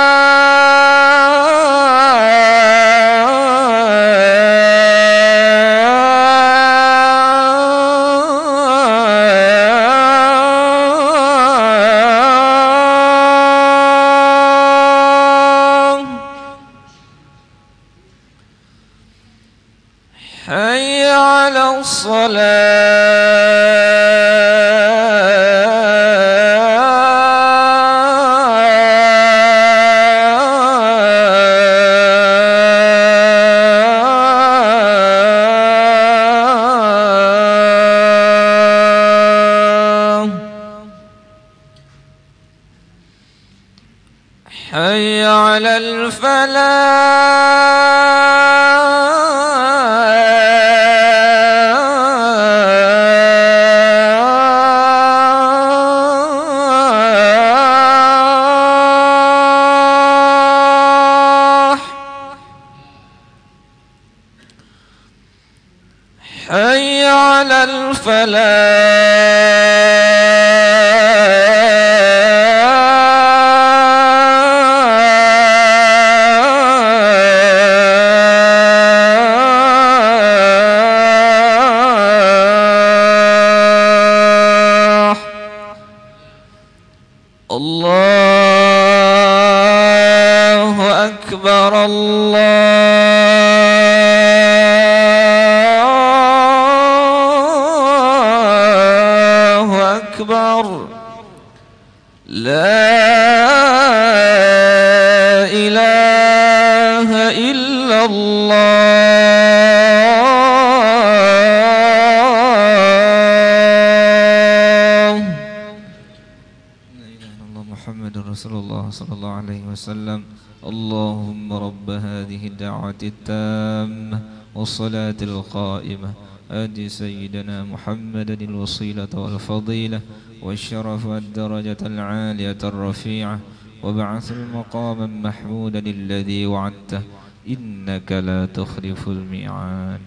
التامة والصلاة القائمة آت سيدنا محمدا الوصيلة والفضيلة والشرف والدرجة العالية الرفيعة وبعث المقاما محمودا الذي وعدته إنك لا تخلف الميعاد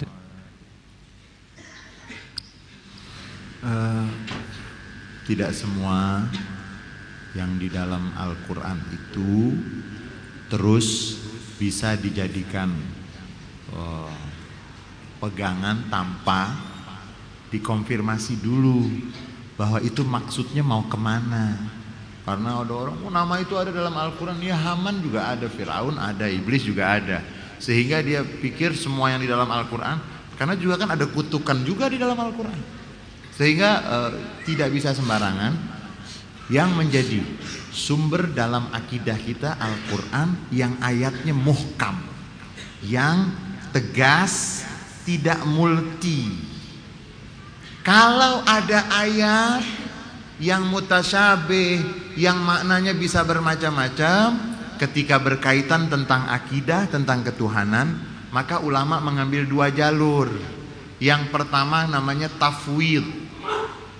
Eh, tidak semua yang di dalam Al-Quran itu terus bisa dijadikan eh, pegangan tanpa dikonfirmasi dulu bahwa itu maksudnya mau ke mana. Karena ada orang oh, nama itu ada dalam Al-Quran. Ya Haman juga ada Firaun ada Iblis juga ada. Sehingga dia pikir semua yang di dalam Al-Quran karena juga kan ada kutukan juga di dalam Al-Quran. Sehingga eh, tidak bisa sembarangan. Yang menjadi sumber dalam akidah kita Al-Quran yang ayatnya muhkam yang tegas tidak multi. Kalau ada ayat yang mutasyabih yang maknanya bisa bermacam-macam ketika berkaitan tentang akidah tentang ketuhanan maka ulama mengambil dua jalur. Yang pertama namanya tafwid.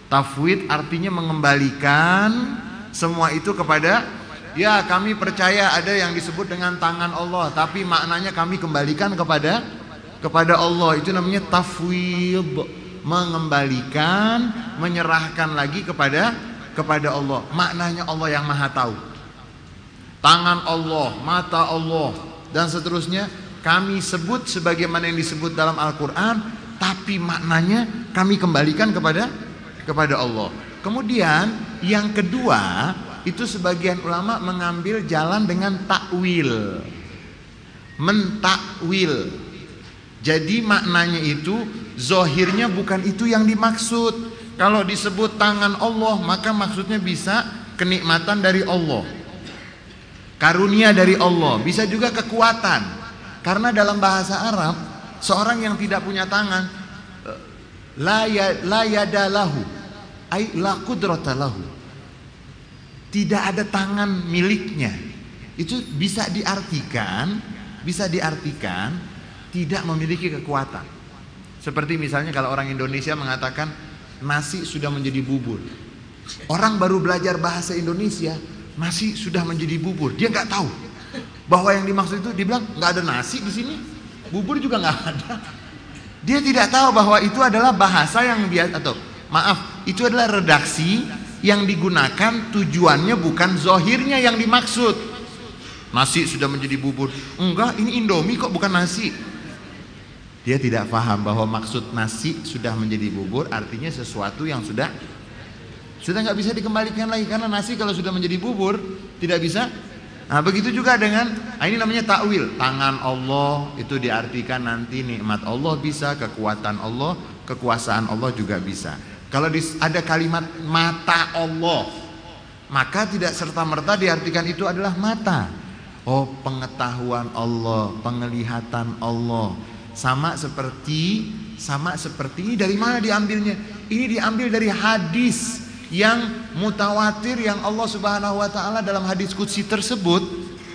Tafwid artinya mengembalikan semua itu kepada ya kami percaya ada yang disebut dengan tangan Allah tapi maknanya kami kembalikan kepada kepada Allah. Itu namanya tafwid. Mengembalikan menyerahkan lagi kepada kepada Allah. Maknanya Allah yang maha tahu. Tangan Allah mata Allah dan seterusnya. Kami sebut sebagaimana yang disebut dalam Al-Quran tapi maknanya kami kembalikan kepada kepada Allah. Kemudian yang kedua itu sebagian ulama mengambil jalan dengan takwil. Mentakwil. Jadi maknanya itu zohirnya bukan itu yang dimaksud. Kalau disebut tangan Allah maka maksudnya bisa kenikmatan dari Allah. Karunia dari Allah, bisa juga kekuatan. Karena dalam bahasa Arab seorang yang tidak punya tangan eh, ya, la yadalahu ay la qudratalahu. Tidak ada tangan miliknya. Itu bisa diartikan, bisa diartikan tidak memiliki kekuatan. Seperti misalnya kalau orang Indonesia mengatakan nasi sudah menjadi bubur. Orang baru belajar bahasa Indonesia, nasi sudah menjadi bubur. Dia nggak tahu bahwa yang dimaksud itu dibilang nggak ada nasi di sini, bubur juga nggak ada. Dia tidak tahu bahwa itu adalah bahasa yang biasa atau maaf, itu adalah redaksi yang digunakan tujuannya bukan zohirnya yang dimaksud. Nasi sudah menjadi bubur. Enggak, ini Indomie kok bukan nasi. Dia tidak paham bahwa maksud nasi sudah menjadi bubur artinya sesuatu yang sudah sudah nggak bisa dikembalikan lagi karena nasi kalau sudah menjadi bubur tidak bisa. Nah begitu juga dengan nah ini namanya takwil tangan Allah itu diartikan nanti nikmat Allah bisa kekuatan Allah kekuasaan Allah juga bisa. Kalau ada kalimat mata Allah maka tidak serta merta diartikan itu adalah mata. Oh pengetahuan Allah, penglihatan Allah, sama seperti sama seperti ini dari mana diambilnya? Ini diambil dari hadis yang mutawatir yang Allah Subhanahu wa taala dalam hadis qudsi tersebut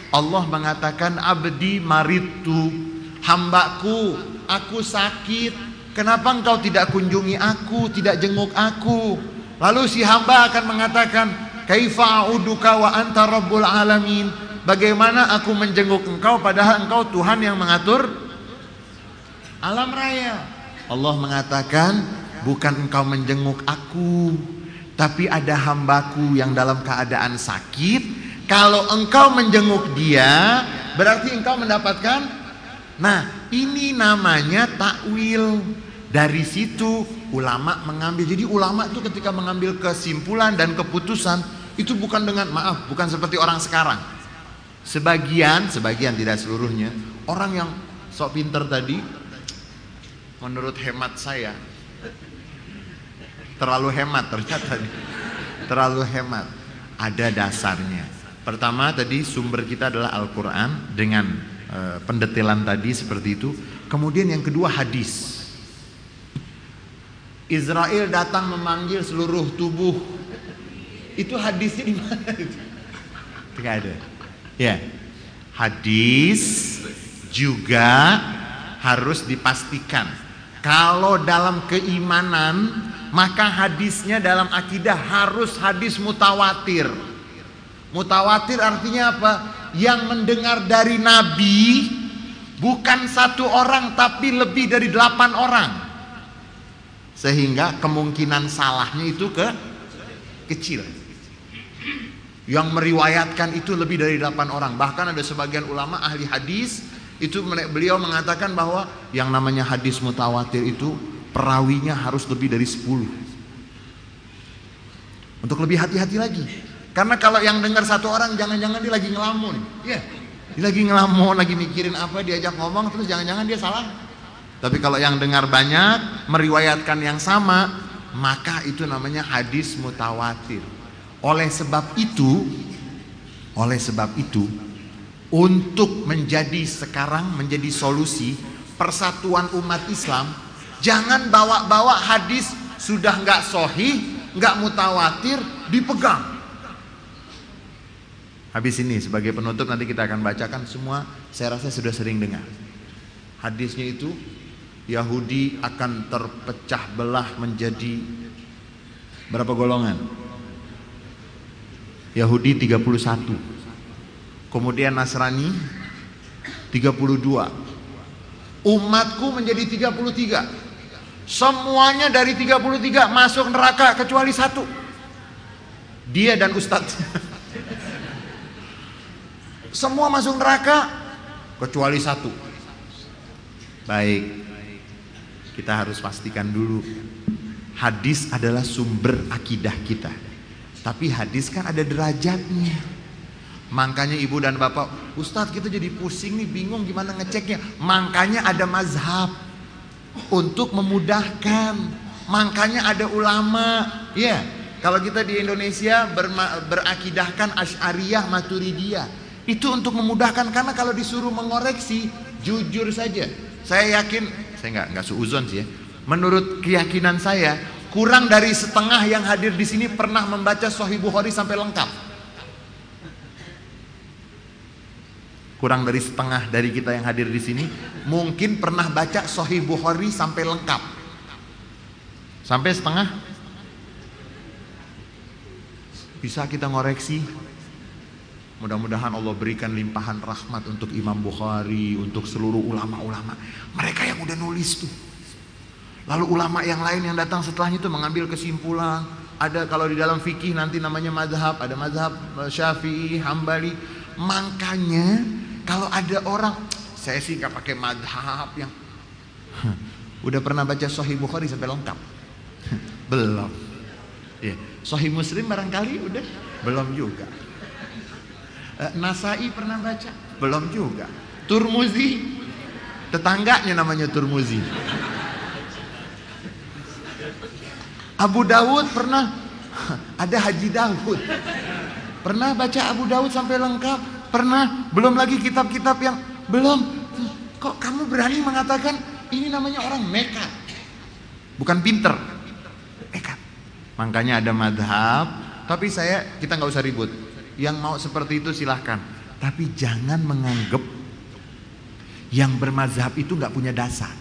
Allah mengatakan abdi maritu hambaku aku sakit kenapa engkau tidak kunjungi aku tidak jenguk aku lalu si hamba akan mengatakan kaifa a'uduka wa anta rabbul alamin bagaimana aku menjenguk engkau padahal engkau Tuhan yang mengatur alam raya. Allah mengatakan, bukan engkau menjenguk aku, tapi ada hambaku yang dalam keadaan sakit. Kalau engkau menjenguk dia, berarti engkau mendapatkan. Nah, ini namanya takwil. Dari situ ulama mengambil. Jadi ulama itu ketika mengambil kesimpulan dan keputusan itu bukan dengan maaf, bukan seperti orang sekarang. Sebagian, sebagian tidak seluruhnya, orang yang sok pinter tadi menurut hemat saya terlalu hemat ternyata terlalu hemat ada dasarnya pertama tadi sumber kita adalah Al-Quran dengan e, pendetilan tadi seperti itu. Kemudian yang kedua hadis. Israel datang memanggil seluruh tubuh. Itu hadisnya di mana tidak ada. Ya. Hadis juga harus dipastikan. Kalau dalam keimanan, maka hadisnya dalam akidah harus hadis mutawatir. Mutawatir artinya apa? Yang mendengar dari Nabi bukan satu orang tapi lebih dari delapan orang. Sehingga kemungkinan salahnya itu ke kecil. Yang meriwayatkan itu lebih dari delapan orang. Bahkan ada sebagian ulama ahli hadis itu beliau mengatakan bahwa yang namanya hadis mutawatir itu perawinya harus lebih dari 10. Untuk lebih hati-hati lagi. Karena kalau yang dengar satu orang jangan-jangan dia lagi ngelamun. Iya. Dia lagi ngelamun, lagi mikirin apa, diajak ngomong terus jangan-jangan dia salah. Tapi kalau yang dengar banyak, meriwayatkan yang sama, maka itu namanya hadis mutawatir. Oleh sebab itu, oleh sebab itu, untuk menjadi sekarang menjadi solusi persatuan umat Islam jangan bawa-bawa hadis sudah nggak sohi nggak mutawatir dipegang habis ini sebagai penutup nanti kita akan bacakan semua saya rasa sudah sering dengar hadisnya itu Yahudi akan terpecah belah menjadi berapa golongan Yahudi 31 Kemudian Nasrani 32. Umatku menjadi 33. Semuanya dari 33 masuk neraka kecuali satu. Dia dan ustadz. Semua masuk neraka kecuali satu. Baik. Kita harus pastikan dulu hadis adalah sumber akidah kita. Tapi hadis kan ada derajatnya. Makanya ibu dan bapak, Ustadz kita jadi pusing nih, bingung gimana ngeceknya. Makanya ada mazhab untuk memudahkan. Makanya ada ulama. Ya, kalau kita di Indonesia berakidahkan Asy'ariyah Maturidiyah. Itu untuk memudahkan karena kalau disuruh mengoreksi, jujur saja. Saya yakin, saya nggak nggak suuzon sih ya. Menurut keyakinan saya, kurang dari setengah yang hadir di sini pernah membaca Sahih Bukhari sampai lengkap. kurang dari setengah dari kita yang hadir di sini mungkin pernah baca Sahih Bukhari sampai lengkap. Sampai setengah? Bisa kita ngoreksi? Mudah-mudahan Allah berikan limpahan rahmat untuk Imam Bukhari, untuk seluruh ulama-ulama. Mereka yang udah nulis tuh. Lalu ulama yang lain yang datang setelahnya itu mengambil kesimpulan. Ada kalau di dalam fikih nanti namanya madhab, ada madhab syafi'i, hambali. Makanya kalau ada orang, saya sih nggak pakai madhab yang udah pernah baca Sahih Bukhari sampai lengkap, belum. Ya, Sahih Muslim barangkali udah, belum juga. Nasai pernah baca, belum juga. Turmuzi, tetangganya namanya Turmuzi. Abu Dawud pernah, ada Haji Dawud. Pernah baca Abu Dawud sampai lengkap? Pernah, belum lagi kitab-kitab yang belum. Kok kamu berani mengatakan ini namanya orang nekat? Bukan pinter, nekat. Makanya ada madhab, tapi saya kita nggak usah ribut. Yang mau seperti itu silahkan, tapi jangan menganggap yang bermazhab itu nggak punya dasar.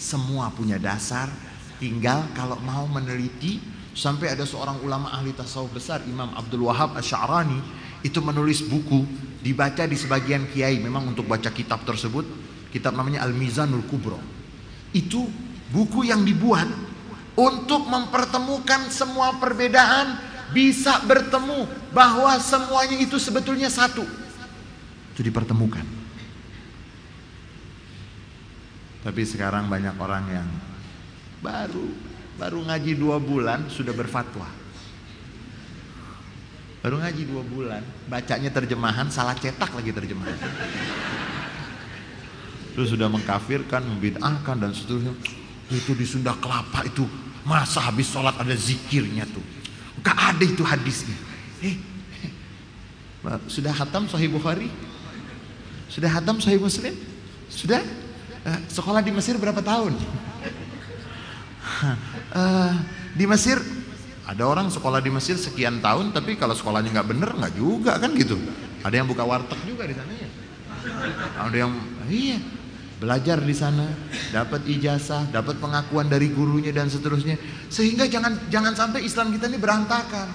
Semua punya dasar, tinggal kalau mau meneliti sampai ada seorang ulama ahli tasawuf besar Imam Abdul Wahab Asy'arani itu menulis buku dibaca di sebagian kiai. Memang untuk baca kitab tersebut kitab namanya Al-Mizanul Kubro. Itu buku yang dibuat untuk mempertemukan semua perbedaan bisa bertemu bahwa semuanya itu sebetulnya satu itu dipertemukan tapi sekarang banyak orang yang baru baru ngaji dua bulan sudah berfatwa Baru ngaji dua bulan, bacanya terjemahan, salah cetak lagi terjemahan. Terus sudah mengkafirkan, membid'ahkan dan seterusnya. Itu di Sunda Kelapa itu masa habis sholat ada zikirnya tuh. Gak ada itu hadisnya. Eh, sudah hatam Sahih Bukhari? Sudah hatam Sahih Muslim? Sudah? Uh, sekolah di Mesir berapa tahun? uh, di Mesir ada orang sekolah di Mesir sekian tahun, tapi kalau sekolahnya nggak bener nggak juga kan gitu. Ada yang buka warteg juga di sana ya. Ada yang iya belajar di sana, dapat ijazah, dapat pengakuan dari gurunya dan seterusnya. Sehingga jangan jangan sampai Islam kita ini berantakan.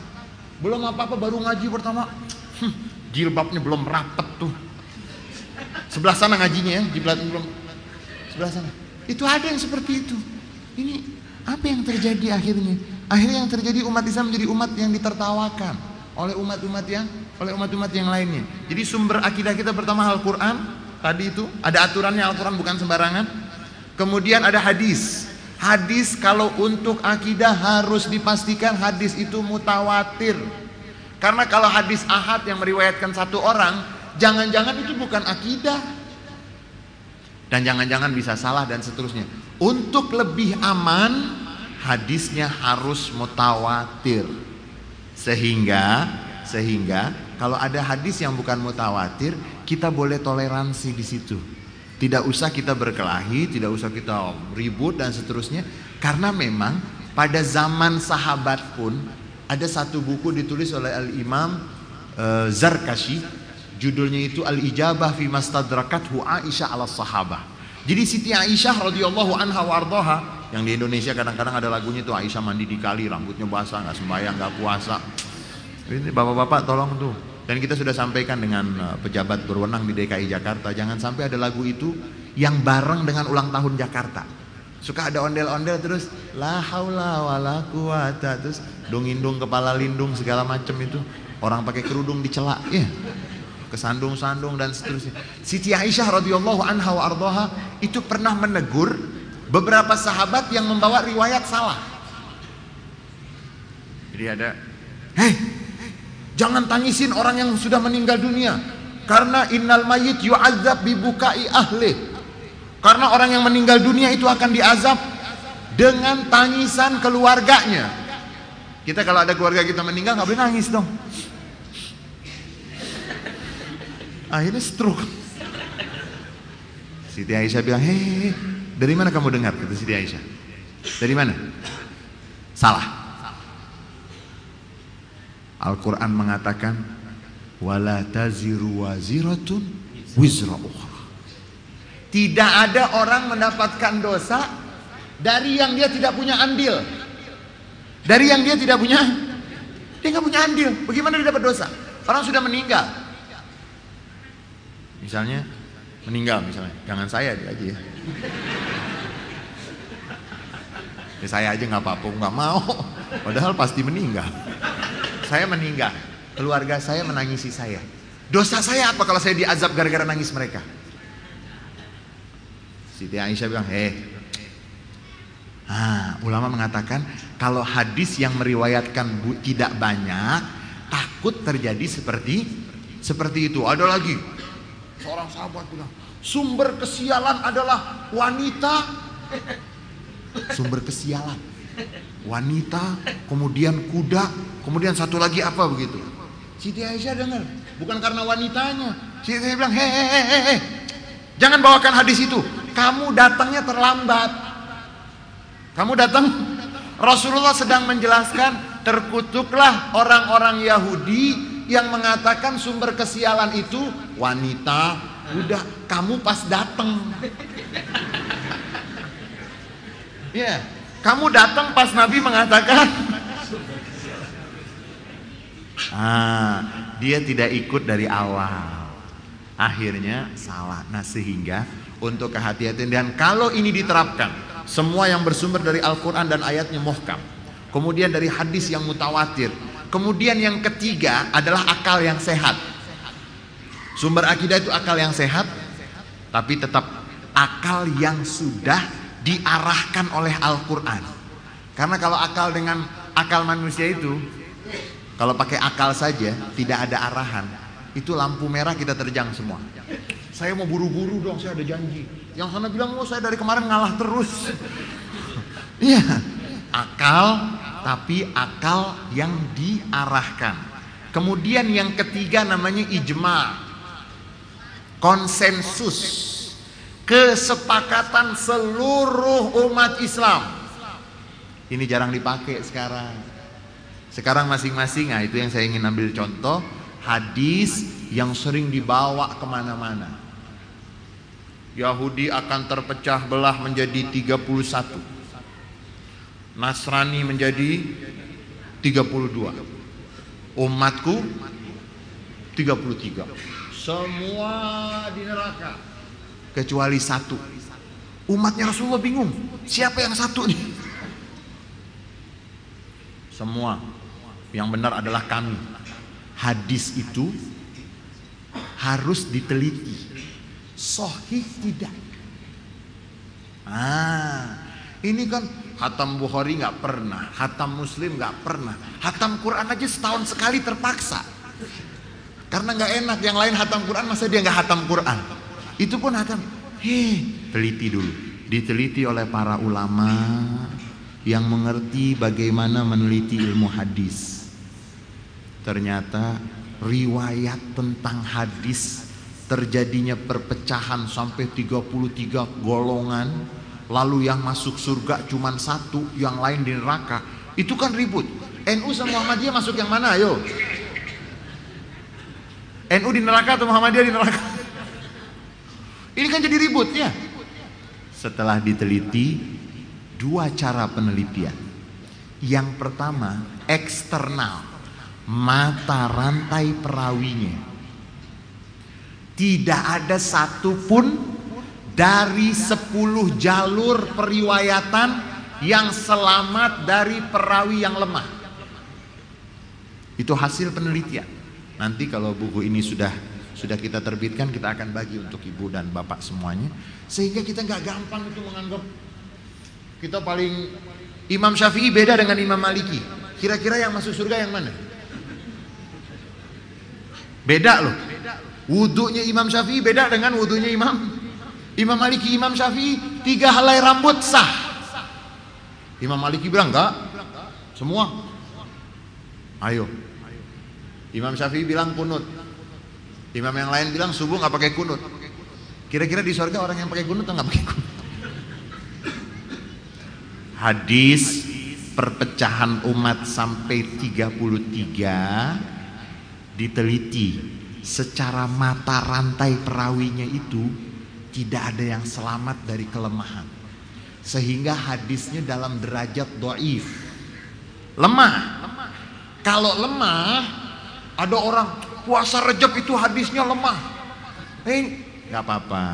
Belum apa-apa baru ngaji pertama, hm, jilbabnya belum rapet tuh. Sebelah sana ngajinya ya, jilbabnya belum. Sebelah sana. Itu ada yang seperti itu. Ini apa yang terjadi akhirnya? Akhirnya yang terjadi umat Islam menjadi umat yang ditertawakan oleh umat-umat yang oleh umat-umat yang lainnya. Jadi sumber akidah kita pertama Al-Qur'an, tadi itu ada aturannya Al-Qur'an bukan sembarangan. Kemudian ada hadis. Hadis kalau untuk akidah harus dipastikan hadis itu mutawatir. Karena kalau hadis ahad yang meriwayatkan satu orang, jangan-jangan itu bukan akidah. Dan jangan-jangan bisa salah dan seterusnya. Untuk lebih aman, hadisnya harus mutawatir sehingga sehingga kalau ada hadis yang bukan mutawatir kita boleh toleransi di situ tidak usah kita berkelahi tidak usah kita ribut dan seterusnya karena memang pada zaman sahabat pun ada satu buku ditulis oleh al Imam uh, Zarkashi judulnya itu Al Ijabah fi Mastadrakathu Aisyah ala Sahabah jadi Siti Aisyah radhiyallahu anha wardoha yang di Indonesia kadang-kadang ada lagunya tuh Aisyah mandi di kali, rambutnya basah, nggak sembahyang, nggak puasa. Ini bapak-bapak tolong tuh. Dan kita sudah sampaikan dengan uh, pejabat berwenang di DKI Jakarta, jangan sampai ada lagu itu yang bareng dengan ulang tahun Jakarta. Suka ada ondel-ondel terus la haula wala quwata terus dong-indung kepala lindung segala macam itu. Orang pakai kerudung dicela, ya. Kesandung-sandung dan seterusnya. Siti Aisyah radhiyallahu anha wa itu pernah menegur beberapa sahabat yang membawa riwayat salah. Jadi ada, hei, Jangan tangisin orang yang sudah meninggal dunia. Karena innal mayyit yu'adzab bibukai ahli. Karena orang yang meninggal dunia itu akan diazab dengan tangisan keluarganya. Kita kalau ada keluarga kita meninggal nggak boleh nangis dong. Akhirnya stroke. Siti Aisyah bilang, hehehe, dari mana kamu dengar? Kata Siti Aisyah. Dari mana? Salah. Al-Quran mengatakan, wala taziru waziratun wizra. Tidak ada orang mendapatkan dosa dari yang dia tidak punya andil. Dari yang dia tidak punya, dia nggak punya andil. Bagaimana dia dapat dosa? Orang sudah meninggal. Misalnya meninggal misalnya, jangan saya aja ya. Ya saya aja nggak apa-apa, nggak mau. Padahal pasti meninggal. Saya meninggal, keluarga saya menangisi saya. Dosa saya apa kalau saya diazab gara-gara nangis mereka? Siti Aisyah bilang, eh, Ah, ulama mengatakan kalau hadis yang meriwayatkan bu, tidak banyak, takut terjadi seperti seperti itu. Ada lagi seorang sahabat bilang, sumber kesialan adalah wanita. Sumber kesialan. Wanita, kemudian kuda, kemudian satu lagi apa begitu. Siti Aisyah dengar, bukan karena wanitanya. Siti Aisyah bilang, hehehe, jangan bawakan hadis itu. Kamu datangnya terlambat. Kamu datang, Rasulullah sedang menjelaskan terkutuklah orang-orang Yahudi yang mengatakan sumber kesialan itu wanita. Udah, kamu pas datang. Yeah. kamu datang pas Nabi mengatakan. Ah, dia tidak ikut dari awal. Akhirnya salah. Nah, sehingga untuk kehati-hatian dan kalau ini diterapkan semua yang bersumber dari Al-Quran dan ayatnya muhkam kemudian dari hadis yang mutawatir kemudian yang ketiga adalah akal yang sehat sumber akidah itu akal yang sehat tapi tetap akal yang sudah diarahkan oleh Al-Quran karena kalau akal dengan akal manusia itu kalau pakai akal saja tidak ada arahan itu lampu merah kita terjang semua saya mau buru-buru dong, saya ada janji. Yang sana bilang, oh saya dari kemarin ngalah terus. Iya, akal, tapi akal yang diarahkan. Kemudian yang ketiga namanya ijma, konsensus, kesepakatan seluruh umat Islam. Ini jarang dipakai sekarang. Sekarang masing-masing, nah itu yang saya ingin ambil contoh, hadis yang sering dibawa ke mana-mana. Yahudi akan terpecah belah menjadi 31 Nasrani menjadi 32 Umatku 33 Semua di neraka Kecuali satu Umatnya Rasulullah bingung Siapa yang satu nih Semua Yang benar adalah kami Hadis itu Harus diteliti Sohih tidak. Ah, ini kan hatam Bukhari nggak pernah, hatam Muslim nggak pernah, hatam Quran aja setahun sekali terpaksa. Karena nggak enak, yang lain hatam Quran masa dia nggak hatam Quran. Itu pun hatam. Hei, teliti dulu. Diteliti oleh para ulama yang mengerti bagaimana meneliti ilmu hadis. Ternyata riwayat tentang hadis terjadinya perpecahan sampai 33 golongan lalu yang masuk surga cuma satu yang lain di neraka itu kan ribut NU sama Muhammadiyah masuk yang mana ayo NU di neraka atau Muhammadiyah di neraka ini kan jadi ribut ya setelah diteliti dua cara penelitian yang pertama eksternal mata rantai perawinya tidak ada satupun dari sepuluh jalur periwayatan yang selamat dari perawi yang lemah. Itu hasil penelitian. Nanti kalau buku ini sudah sudah kita terbitkan kita akan bagi untuk ibu dan bapak semuanya sehingga kita nggak gampang itu menganggap kita paling Imam Syafi'i beda dengan Imam Maliki. Kira-kira yang masuk surga yang mana? Beda loh. Wudhunya Imam Syafi'i beda dengan wudhunya Imam Imam Maliki, Imam Syafi'i tiga helai rambut sah. Imam Maliki bilang enggak, semua. Ayo. Imam Syafi'i bilang kunut. Imam yang lain bilang subuh nggak pakai kunut. Kira-kira di surga orang yang pakai kunut atau nggak pakai kunut? Hadis perpecahan umat sampai 33 diteliti secara mata rantai perawinya itu tidak ada yang selamat dari kelemahan sehingga hadisnya dalam derajat doif lemah kalau lemah ada orang puasa rejab itu hadisnya lemah. Eh nggak apa-apa.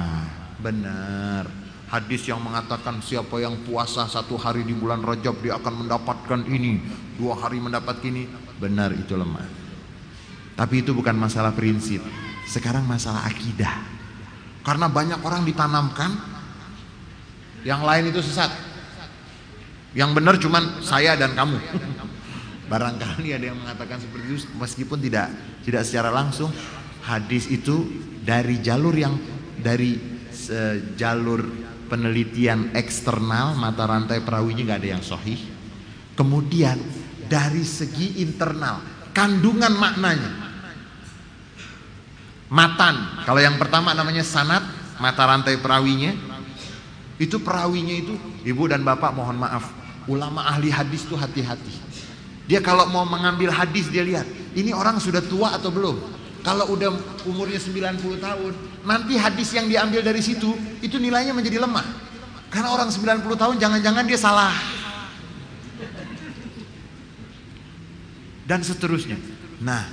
Benar. Hadis yang mengatakan siapa yang puasa satu hari di bulan rejab dia akan mendapatkan ini. Dua hari mendapat ini. Benar itu lemah. Tapi itu bukan masalah prinsip. Sekarang masalah akidah. Karena banyak orang ditanamkan yang lain itu sesat. Yang benar cuman saya dan kamu. Barangkali ada yang mengatakan seperti itu meskipun tidak tidak secara langsung hadis itu dari jalur yang dari jalur penelitian eksternal mata rantai perawinya nggak ada yang sohih. Kemudian dari segi internal kandungan maknanya matan. Kalau yang pertama namanya sanat, mata rantai perawinya. Itu perawinya itu, ibu dan bapak mohon maaf. Ulama ahli hadis itu hati-hati. Dia kalau mau mengambil hadis dia lihat, ini orang sudah tua atau belum? Kalau udah umurnya 90 tahun, nanti hadis yang diambil dari situ, itu nilainya menjadi lemah. Karena orang 90 tahun jangan-jangan dia salah. Dan seterusnya. Nah,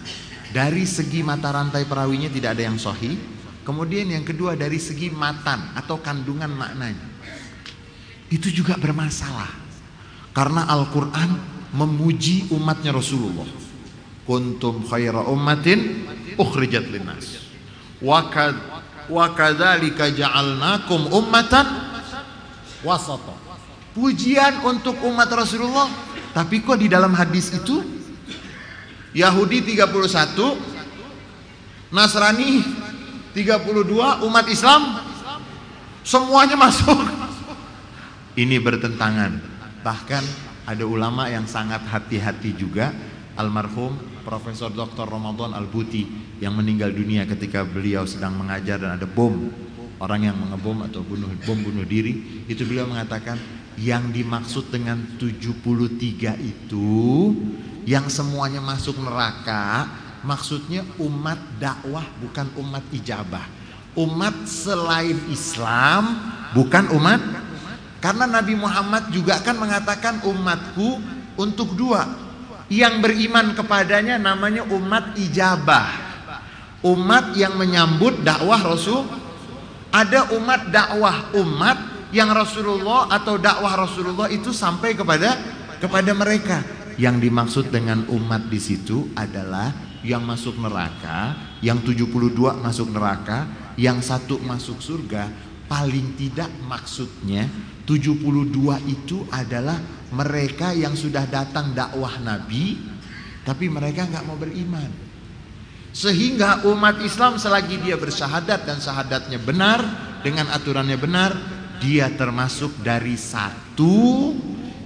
dari segi mata rantai perawinya tidak ada yang sohi. Kemudian yang kedua dari segi matan atau kandungan maknanya. Itu juga bermasalah. Karena Al-Quran memuji umatnya Rasulullah. Kuntum khaira ummatin ukhrijat linnas. Wa kadzalika ja'alnakum ummatan wasata. Pujian untuk umat Rasulullah, tapi kok di dalam hadis itu Yahudi 31 Nasrani 32 umat Islam semuanya masuk ini bertentangan bahkan ada ulama yang sangat hati-hati juga. Almarhum Profesor Dr. Ramadan Al-Buti yang meninggal dunia ketika beliau sedang mengajar dan ada bom. Orang yang mengebom atau bunuh bom bunuh diri. Itu beliau mengatakan yang dimaksud dengan 73 itu yang semuanya masuk neraka maksudnya umat dakwah bukan umat ijabah. Umat selain Islam bukan umat karena Nabi Muhammad juga akan mengatakan umatku untuk dua. Yang beriman kepadanya namanya umat ijabah. Umat yang menyambut dakwah Rasul. Ada umat dakwah umat yang Rasulullah atau dakwah Rasulullah itu sampai kepada kepada mereka. Yang dimaksud dengan umat di situ adalah yang masuk neraka, yang 72 masuk neraka, yang satu masuk surga. Paling tidak maksudnya 72 itu adalah mereka yang sudah datang dakwah Nabi, tapi mereka nggak mau beriman. Sehingga umat Islam selagi dia bersyahadat dan syahadatnya benar dengan aturannya benar, dia termasuk dari satu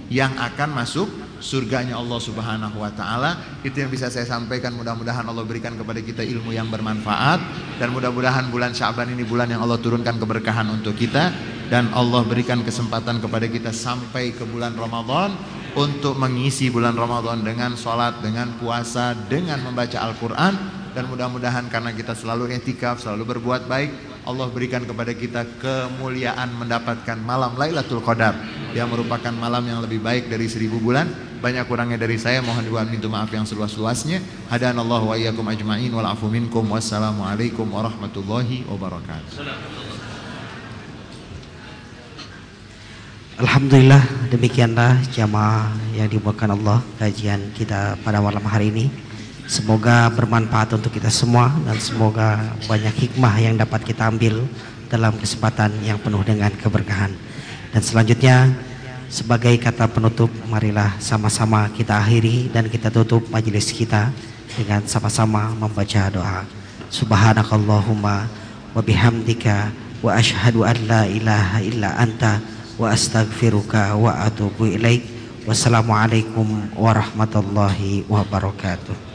yang akan masuk surganya Allah Subhanahu wa taala. Itu yang bisa saya sampaikan. Mudah-mudahan Allah berikan kepada kita ilmu yang bermanfaat dan mudah-mudahan bulan Syaban ini bulan yang Allah turunkan keberkahan untuk kita dan Allah berikan kesempatan kepada kita sampai ke bulan Ramadan untuk mengisi bulan Ramadan dengan sholat, dengan puasa, dengan membaca Al-Quran dan mudah-mudahan karena kita selalu etikaf, selalu berbuat baik, Allah berikan kepada kita kemuliaan mendapatkan malam Lailatul Qadar yang merupakan malam yang lebih baik dari seribu bulan banyak kurangnya dari saya mohon doa minta maaf yang seluas-luasnya. Hadanallahu wa iyyakum ajmain wal afu minkum. Wassalamualaikum warahmatullahi wabarakatuh. Alhamdulillah demikianlah jamaah yang dimuliakan Allah kajian kita pada malam hari ini. Semoga bermanfaat untuk kita semua dan semoga banyak hikmah yang dapat kita ambil dalam kesempatan yang penuh dengan keberkahan. Dan selanjutnya sebagai kata penutup, marilah sama-sama kita akhiri dan kita tutup majelis kita dengan sama-sama membaca doa. subhanakallahumma wa bihamdika wa ashhadu an la ilaha illa anta wa astaghfiruka wa atubu ilaik wassalamualaikum warahmatullahi wabarakatuh